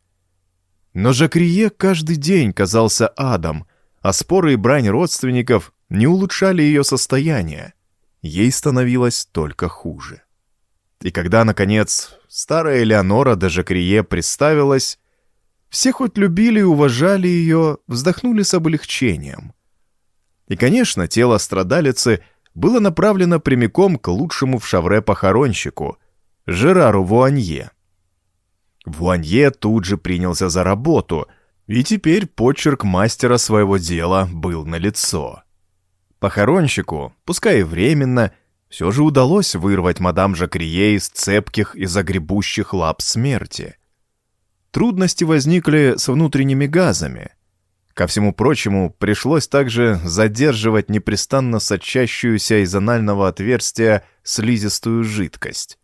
Но Жакрие каждый день казался адом, а споры и брань родственников не улучшали ее состояние. Ей становилось только хуже. И когда, наконец, старая Элеонора де Жакрие представилась, все хоть любили и уважали ее, вздохнули с облегчением. И, конечно, тело страдалицы было направлено прямиком к лучшему в Шавре похоронщику, Жерару Вуанье. Вуанье тут же принялся за работу, и теперь почерк мастера своего дела был налицо. Похоронщику, пускай временно, все же удалось вырвать мадам Жакрие из цепких и загребущих лап смерти. Трудности возникли с внутренними газами. Ко всему прочему, пришлось также задерживать непрестанно сочащуюся из анального отверстия слизистую жидкость.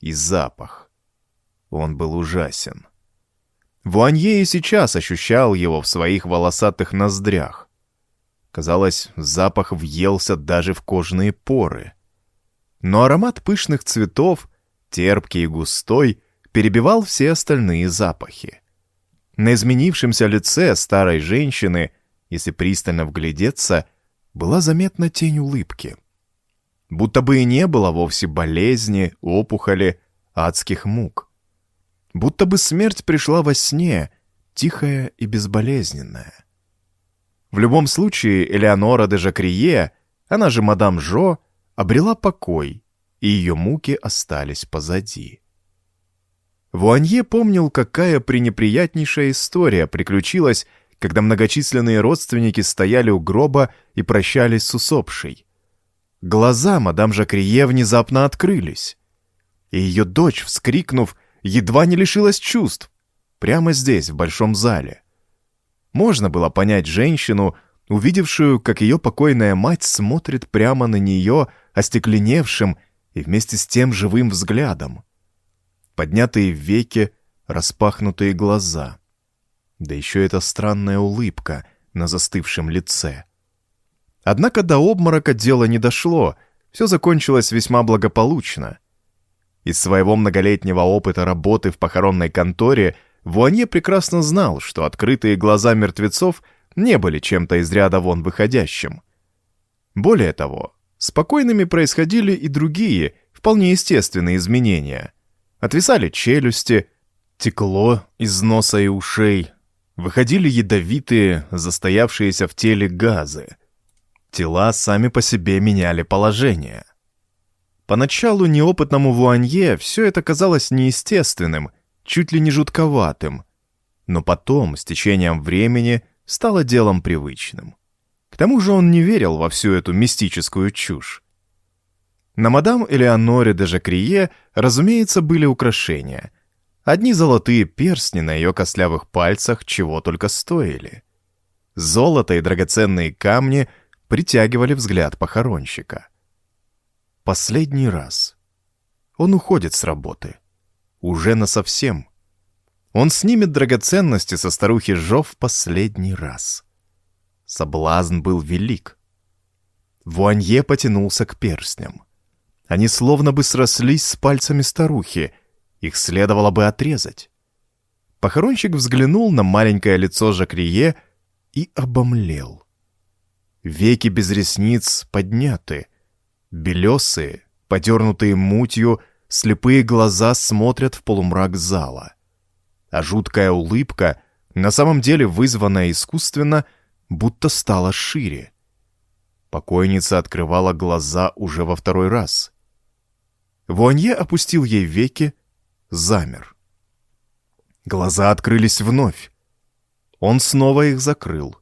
И запах. Он был ужасен. Вуанье и сейчас ощущал его в своих волосатых ноздрях. Казалось, запах въелся даже в кожные поры. Но аромат пышных цветов, терпкий и густой, перебивал все остальные запахи. На изменившемся лице старой женщины, если пристально вглядеться, была заметна тень улыбки. Будто бы и не было вовсе болезни, опухоли, адских мук. Будто бы смерть пришла во сне, тихая и безболезненная. В любом случае, Элеонора де Жакрие, она же мадам Жо, обрела покой, и ее муки остались позади. Вуанье помнил, какая пренеприятнейшая история приключилась, когда многочисленные родственники стояли у гроба и прощались с усопшей. Глаза мадам Жакрие внезапно открылись, и ее дочь, вскрикнув, едва не лишилась чувств, прямо здесь, в большом зале. Можно было понять женщину, увидевшую, как ее покойная мать смотрит прямо на нее остекленевшим и вместе с тем живым взглядом поднятые веки, распахнутые глаза. Да еще эта странная улыбка на застывшем лице. Однако до обморока дело не дошло, все закончилось весьма благополучно. Из своего многолетнего опыта работы в похоронной конторе Вуанье прекрасно знал, что открытые глаза мертвецов не были чем-то из ряда вон выходящим. Более того, спокойными происходили и другие, вполне естественные изменения — Отвисали челюсти, текло из носа и ушей, выходили ядовитые, застоявшиеся в теле газы. Тела сами по себе меняли положение. Поначалу неопытному Вуанье все это казалось неестественным, чуть ли не жутковатым, но потом, с течением времени, стало делом привычным. К тому же он не верил во всю эту мистическую чушь. На мадам Элеоноре де Жакрие, разумеется, были украшения. Одни золотые перстни на ее костлявых пальцах чего только стоили. Золото и драгоценные камни притягивали взгляд похоронщика. Последний раз. Он уходит с работы. Уже насовсем. Он снимет драгоценности со старухи Жо в последний раз. Соблазн был велик. Вуанье потянулся к перстням. Они словно бы срослись с пальцами старухи, их следовало бы отрезать. Похоронщик взглянул на маленькое лицо Жакрие и обомлел. Веки без ресниц подняты, белесые, подернутые мутью, слепые глаза смотрят в полумрак зала. А жуткая улыбка, на самом деле вызванная искусственно, будто стала шире. Покойница открывала глаза уже во второй раз. Вуанье опустил ей веки, замер. Глаза открылись вновь. Он снова их закрыл.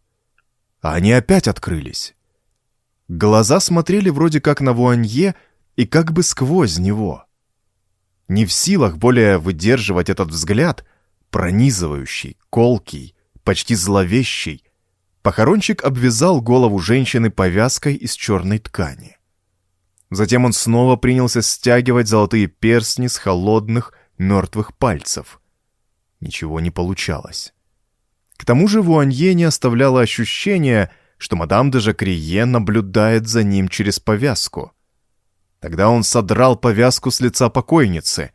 А они опять открылись. Глаза смотрели вроде как на Вуанье и как бы сквозь него. Не в силах более выдерживать этот взгляд, пронизывающий, колкий, почти зловещий, похоронщик обвязал голову женщины повязкой из черной ткани. Затем он снова принялся стягивать золотые перстни с холодных, мертвых пальцев. Ничего не получалось. К тому же Вуанье не оставляло ощущения, что мадам де Жакрие наблюдает за ним через повязку. Тогда он содрал повязку с лица покойницы.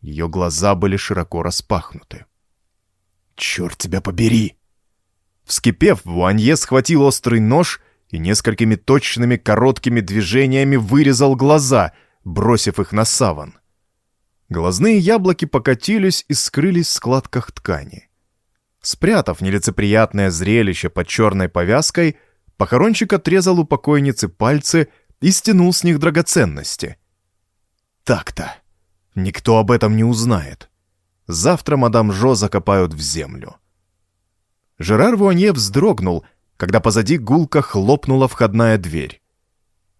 Ее глаза были широко распахнуты. «Черт тебя побери!» Вскипев, Вуанье схватил острый нож и несколькими точными короткими движениями вырезал глаза, бросив их на саван. Глазные яблоки покатились и скрылись в складках ткани. Спрятав нелицеприятное зрелище под черной повязкой, похоронщик отрезал у покойницы пальцы и стянул с них драгоценности. Так-то. Никто об этом не узнает. Завтра мадам Жо закопают в землю. Жерар Вуанье вздрогнул, когда позади гулко хлопнула входная дверь.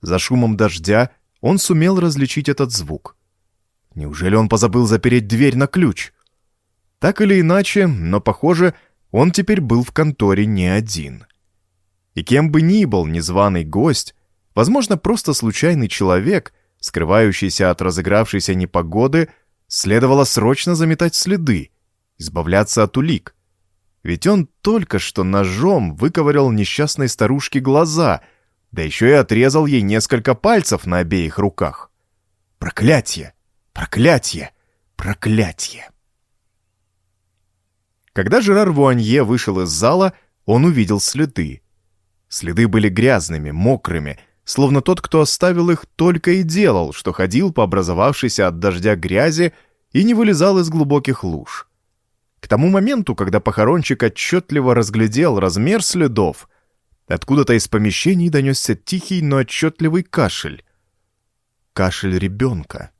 За шумом дождя он сумел различить этот звук. Неужели он позабыл запереть дверь на ключ? Так или иначе, но, похоже, он теперь был в конторе не один. И кем бы ни был незваный гость, возможно, просто случайный человек, скрывающийся от разыгравшейся непогоды, следовало срочно заметать следы, избавляться от улик. Ведь он только что ножом выковырял несчастной старушке глаза, да еще и отрезал ей несколько пальцев на обеих руках. Проклятье! Проклятье! Проклятье! Когда Жерар Вуанье вышел из зала, он увидел следы. Следы были грязными, мокрыми, словно тот, кто оставил их, только и делал, что ходил по образовавшейся от дождя грязи и не вылезал из глубоких луж. К тому моменту, когда похоронщик отчетливо разглядел размер следов, откуда-то из помещений донесся тихий, но отчетливый кашель. Кашель ребенка.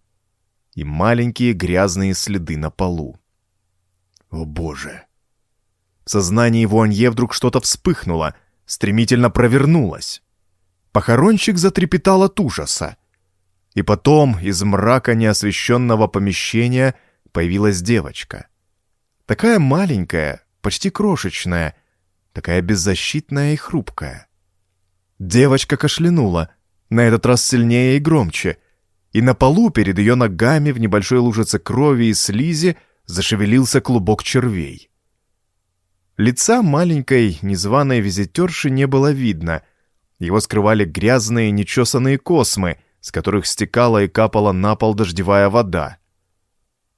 И маленькие грязные следы на полу. О боже! В сознании Вуанье вдруг что-то вспыхнуло, стремительно провернулось. Похоронщик затрепетал от ужаса. И потом из мрака неосвещенного помещения появилась девочка. Такая маленькая, почти крошечная, такая беззащитная и хрупкая. Девочка кашлянула, на этот раз сильнее и громче, и на полу перед ее ногами в небольшой лужице крови и слизи зашевелился клубок червей. Лица маленькой незваной визитерши не было видно — его скрывали грязные, нечесанные космы, с которых стекала и капала на пол дождевая вода.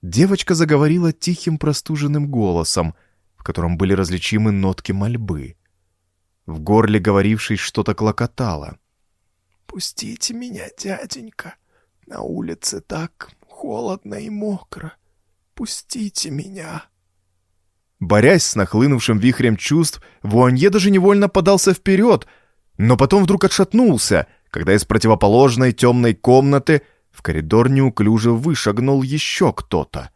Девочка заговорила тихим простуженным голосом, в котором были различимы нотки мольбы. В горле говорившей что-то клокотало. «Пустите меня, дяденька, на улице так холодно и мокро. Пустите меня!» Борясь с нахлынувшим вихрем чувств, Вуанье даже невольно подался вперед — но потом вдруг отшатнулся, когда из противоположной темной комнаты в коридор неуклюже вышагнул еще кто-то.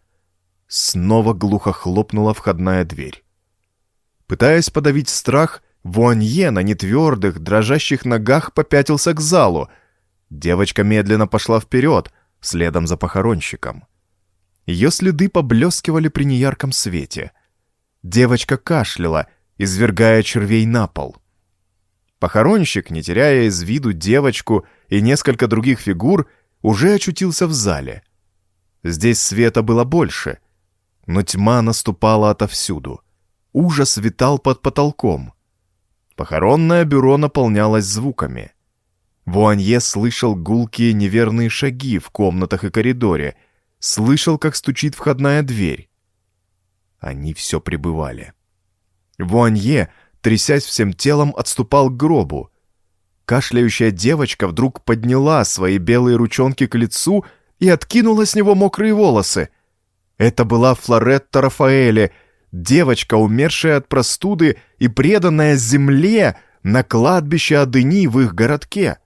Снова глухо хлопнула входная дверь. Пытаясь подавить страх, Вуанье на нетвердых, дрожащих ногах попятился к залу. Девочка медленно пошла вперед, следом за похоронщиком. Ее следы поблескивали при неярком свете. Девочка кашляла, извергая червей на пол. Похоронщик, не теряя из виду девочку и несколько других фигур, уже очутился в зале. Здесь света было больше, но тьма наступала отовсюду. Ужас витал под потолком. Похоронное бюро наполнялось звуками. Вуанье слышал гулкие неверные шаги в комнатах и коридоре, слышал, как стучит входная дверь. Они все пребывали. Вуанье трясясь всем телом, отступал к гробу. Кашляющая девочка вдруг подняла свои белые ручонки к лицу и откинула с него мокрые волосы. Это была Флоретта Рафаэле, девочка, умершая от простуды и преданная земле на кладбище Адыни в их городке.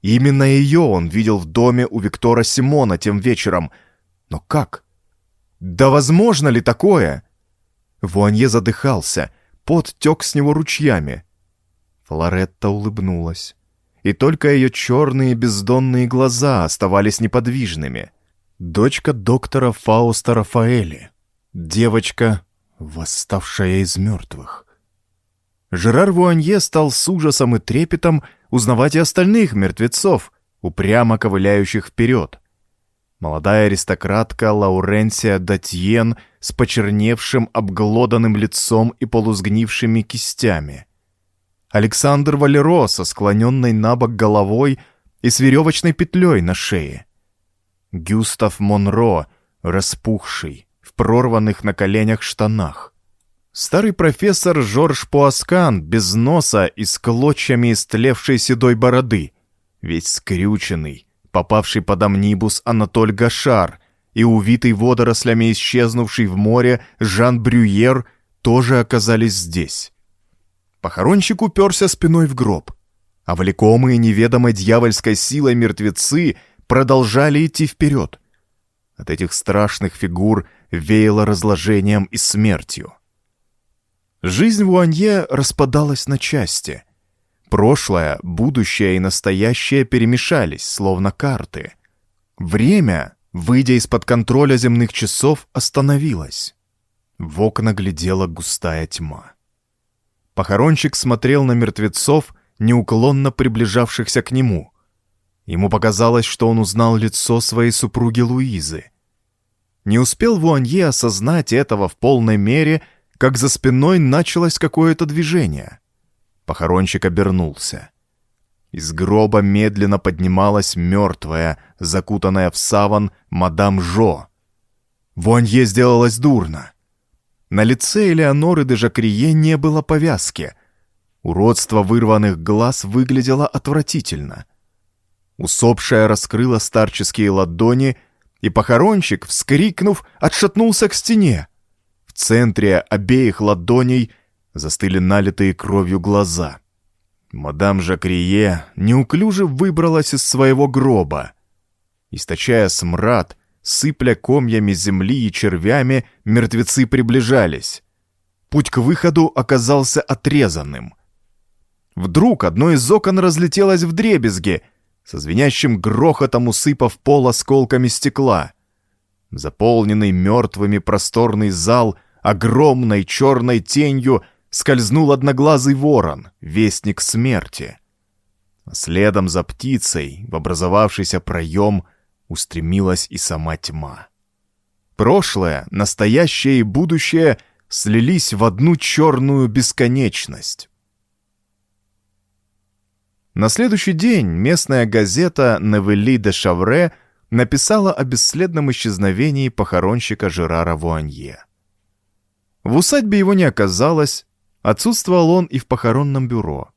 Именно ее он видел в доме у Виктора Симона тем вечером. Но как? Да возможно ли такое? Вуанье задыхался — Пот тек с него ручьями. Флоретта улыбнулась. И только ее черные бездонные глаза оставались неподвижными. Дочка доктора Фауста Рафаэли. Девочка, восставшая из мертвых. Жерар Вуанье стал с ужасом и трепетом узнавать и остальных мертвецов, упрямо ковыляющих вперед. Молодая аристократка Лауренсия Датьен с почерневшим обглоданным лицом и полузгнившими кистями. Александр Валеро со склоненной на бок головой и с веревочной петлей на шее. Гюстав Монро, распухший, в прорванных на коленях штанах. Старый профессор Жорж Пуаскан без носа и с клочьями истлевшей седой бороды, весь скрюченный, попавший под амнибус Анатоль Гашар и увитый водорослями исчезнувший в море Жан Брюер тоже оказались здесь. Похоронщик уперся спиной в гроб, а влекомые неведомой дьявольской силой мертвецы продолжали идти вперед. От этих страшных фигур веяло разложением и смертью. Жизнь Вуанье распадалась на части. Прошлое, будущее и настоящее перемешались, словно карты. Время, выйдя из-под контроля земных часов, остановилось. В окна глядела густая тьма. Похоронщик смотрел на мертвецов, неуклонно приближавшихся к нему. Ему показалось, что он узнал лицо своей супруги Луизы. Не успел Вуанье осознать этого в полной мере, как за спиной началось какое-то движение. Похоронщик обернулся. Из гроба медленно поднималась мертвая, закутанная в саван, мадам Жо. Вуанье сделалось дурно. На лице Элеоноры де Жакрие не было повязки. Уродство вырванных глаз выглядело отвратительно. Усопшая раскрыла старческие ладони, и похоронщик, вскрикнув, отшатнулся к стене. В центре обеих ладоней застыли налитые кровью глаза. Мадам Жакрие неуклюже выбралась из своего гроба. Источая смрад, Сыпля комьями земли и червями, мертвецы приближались. Путь к выходу оказался отрезанным. Вдруг одно из окон разлетелось в дребезги, со звенящим грохотом усыпав пол осколками стекла. Заполненный мертвыми просторный зал огромной черной тенью скользнул одноглазый ворон, вестник смерти. следом за птицей в образовавшийся проем устремилась и сама тьма. Прошлое, настоящее и будущее слились в одну черную бесконечность. На следующий день местная газета «Невели де Шавре» написала о бесследном исчезновении похоронщика Жерара Вуанье. В усадьбе его не оказалось, отсутствовал он и в похоронном бюро.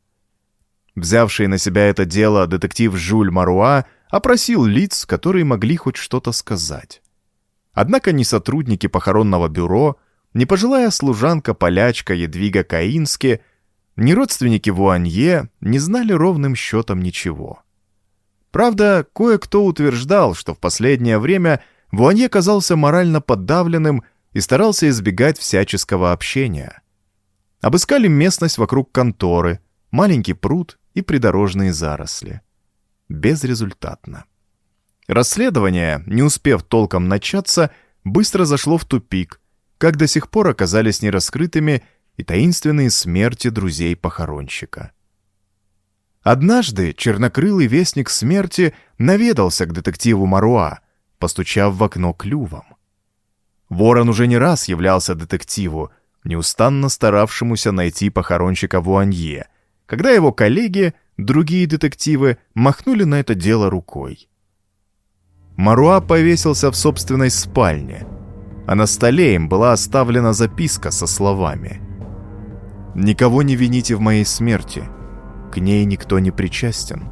Взявший на себя это дело детектив Жюль Маруа опросил лиц, которые могли хоть что-то сказать. Однако ни сотрудники похоронного бюро, ни пожилая служанка-полячка Едвига Каински, ни родственники Вуанье не знали ровным счетом ничего. Правда, кое-кто утверждал, что в последнее время Вуанье казался морально подавленным и старался избегать всяческого общения. Обыскали местность вокруг конторы, маленький пруд и придорожные заросли безрезультатно. Расследование, не успев толком начаться, быстро зашло в тупик, как до сих пор оказались нераскрытыми и таинственные смерти друзей похоронщика. Однажды чернокрылый вестник смерти наведался к детективу Маруа, постучав в окно клювом. Ворон уже не раз являлся детективу, неустанно старавшемуся найти похоронщика Вуанье, когда его коллеги — Другие детективы махнули на это дело рукой. Маруа повесился в собственной спальне, а на столе им была оставлена записка со словами «Никого не вините в моей смерти, к ней никто не причастен».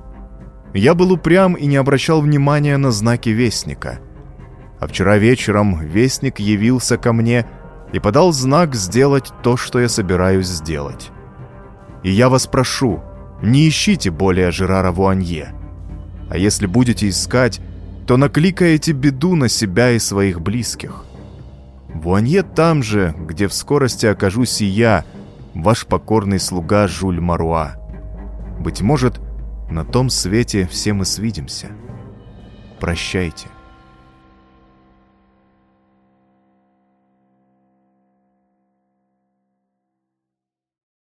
Я был упрям и не обращал внимания на знаки Вестника. А вчера вечером Вестник явился ко мне и подал знак сделать то, что я собираюсь сделать. И я вас прошу, не ищите более Жерара Вуанье. А если будете искать, то накликаете беду на себя и своих близких. Вуанье там же, где в скорости окажусь и я, ваш покорный слуга Жуль Маруа. Быть может, на том свете все мы свидимся. Прощайте.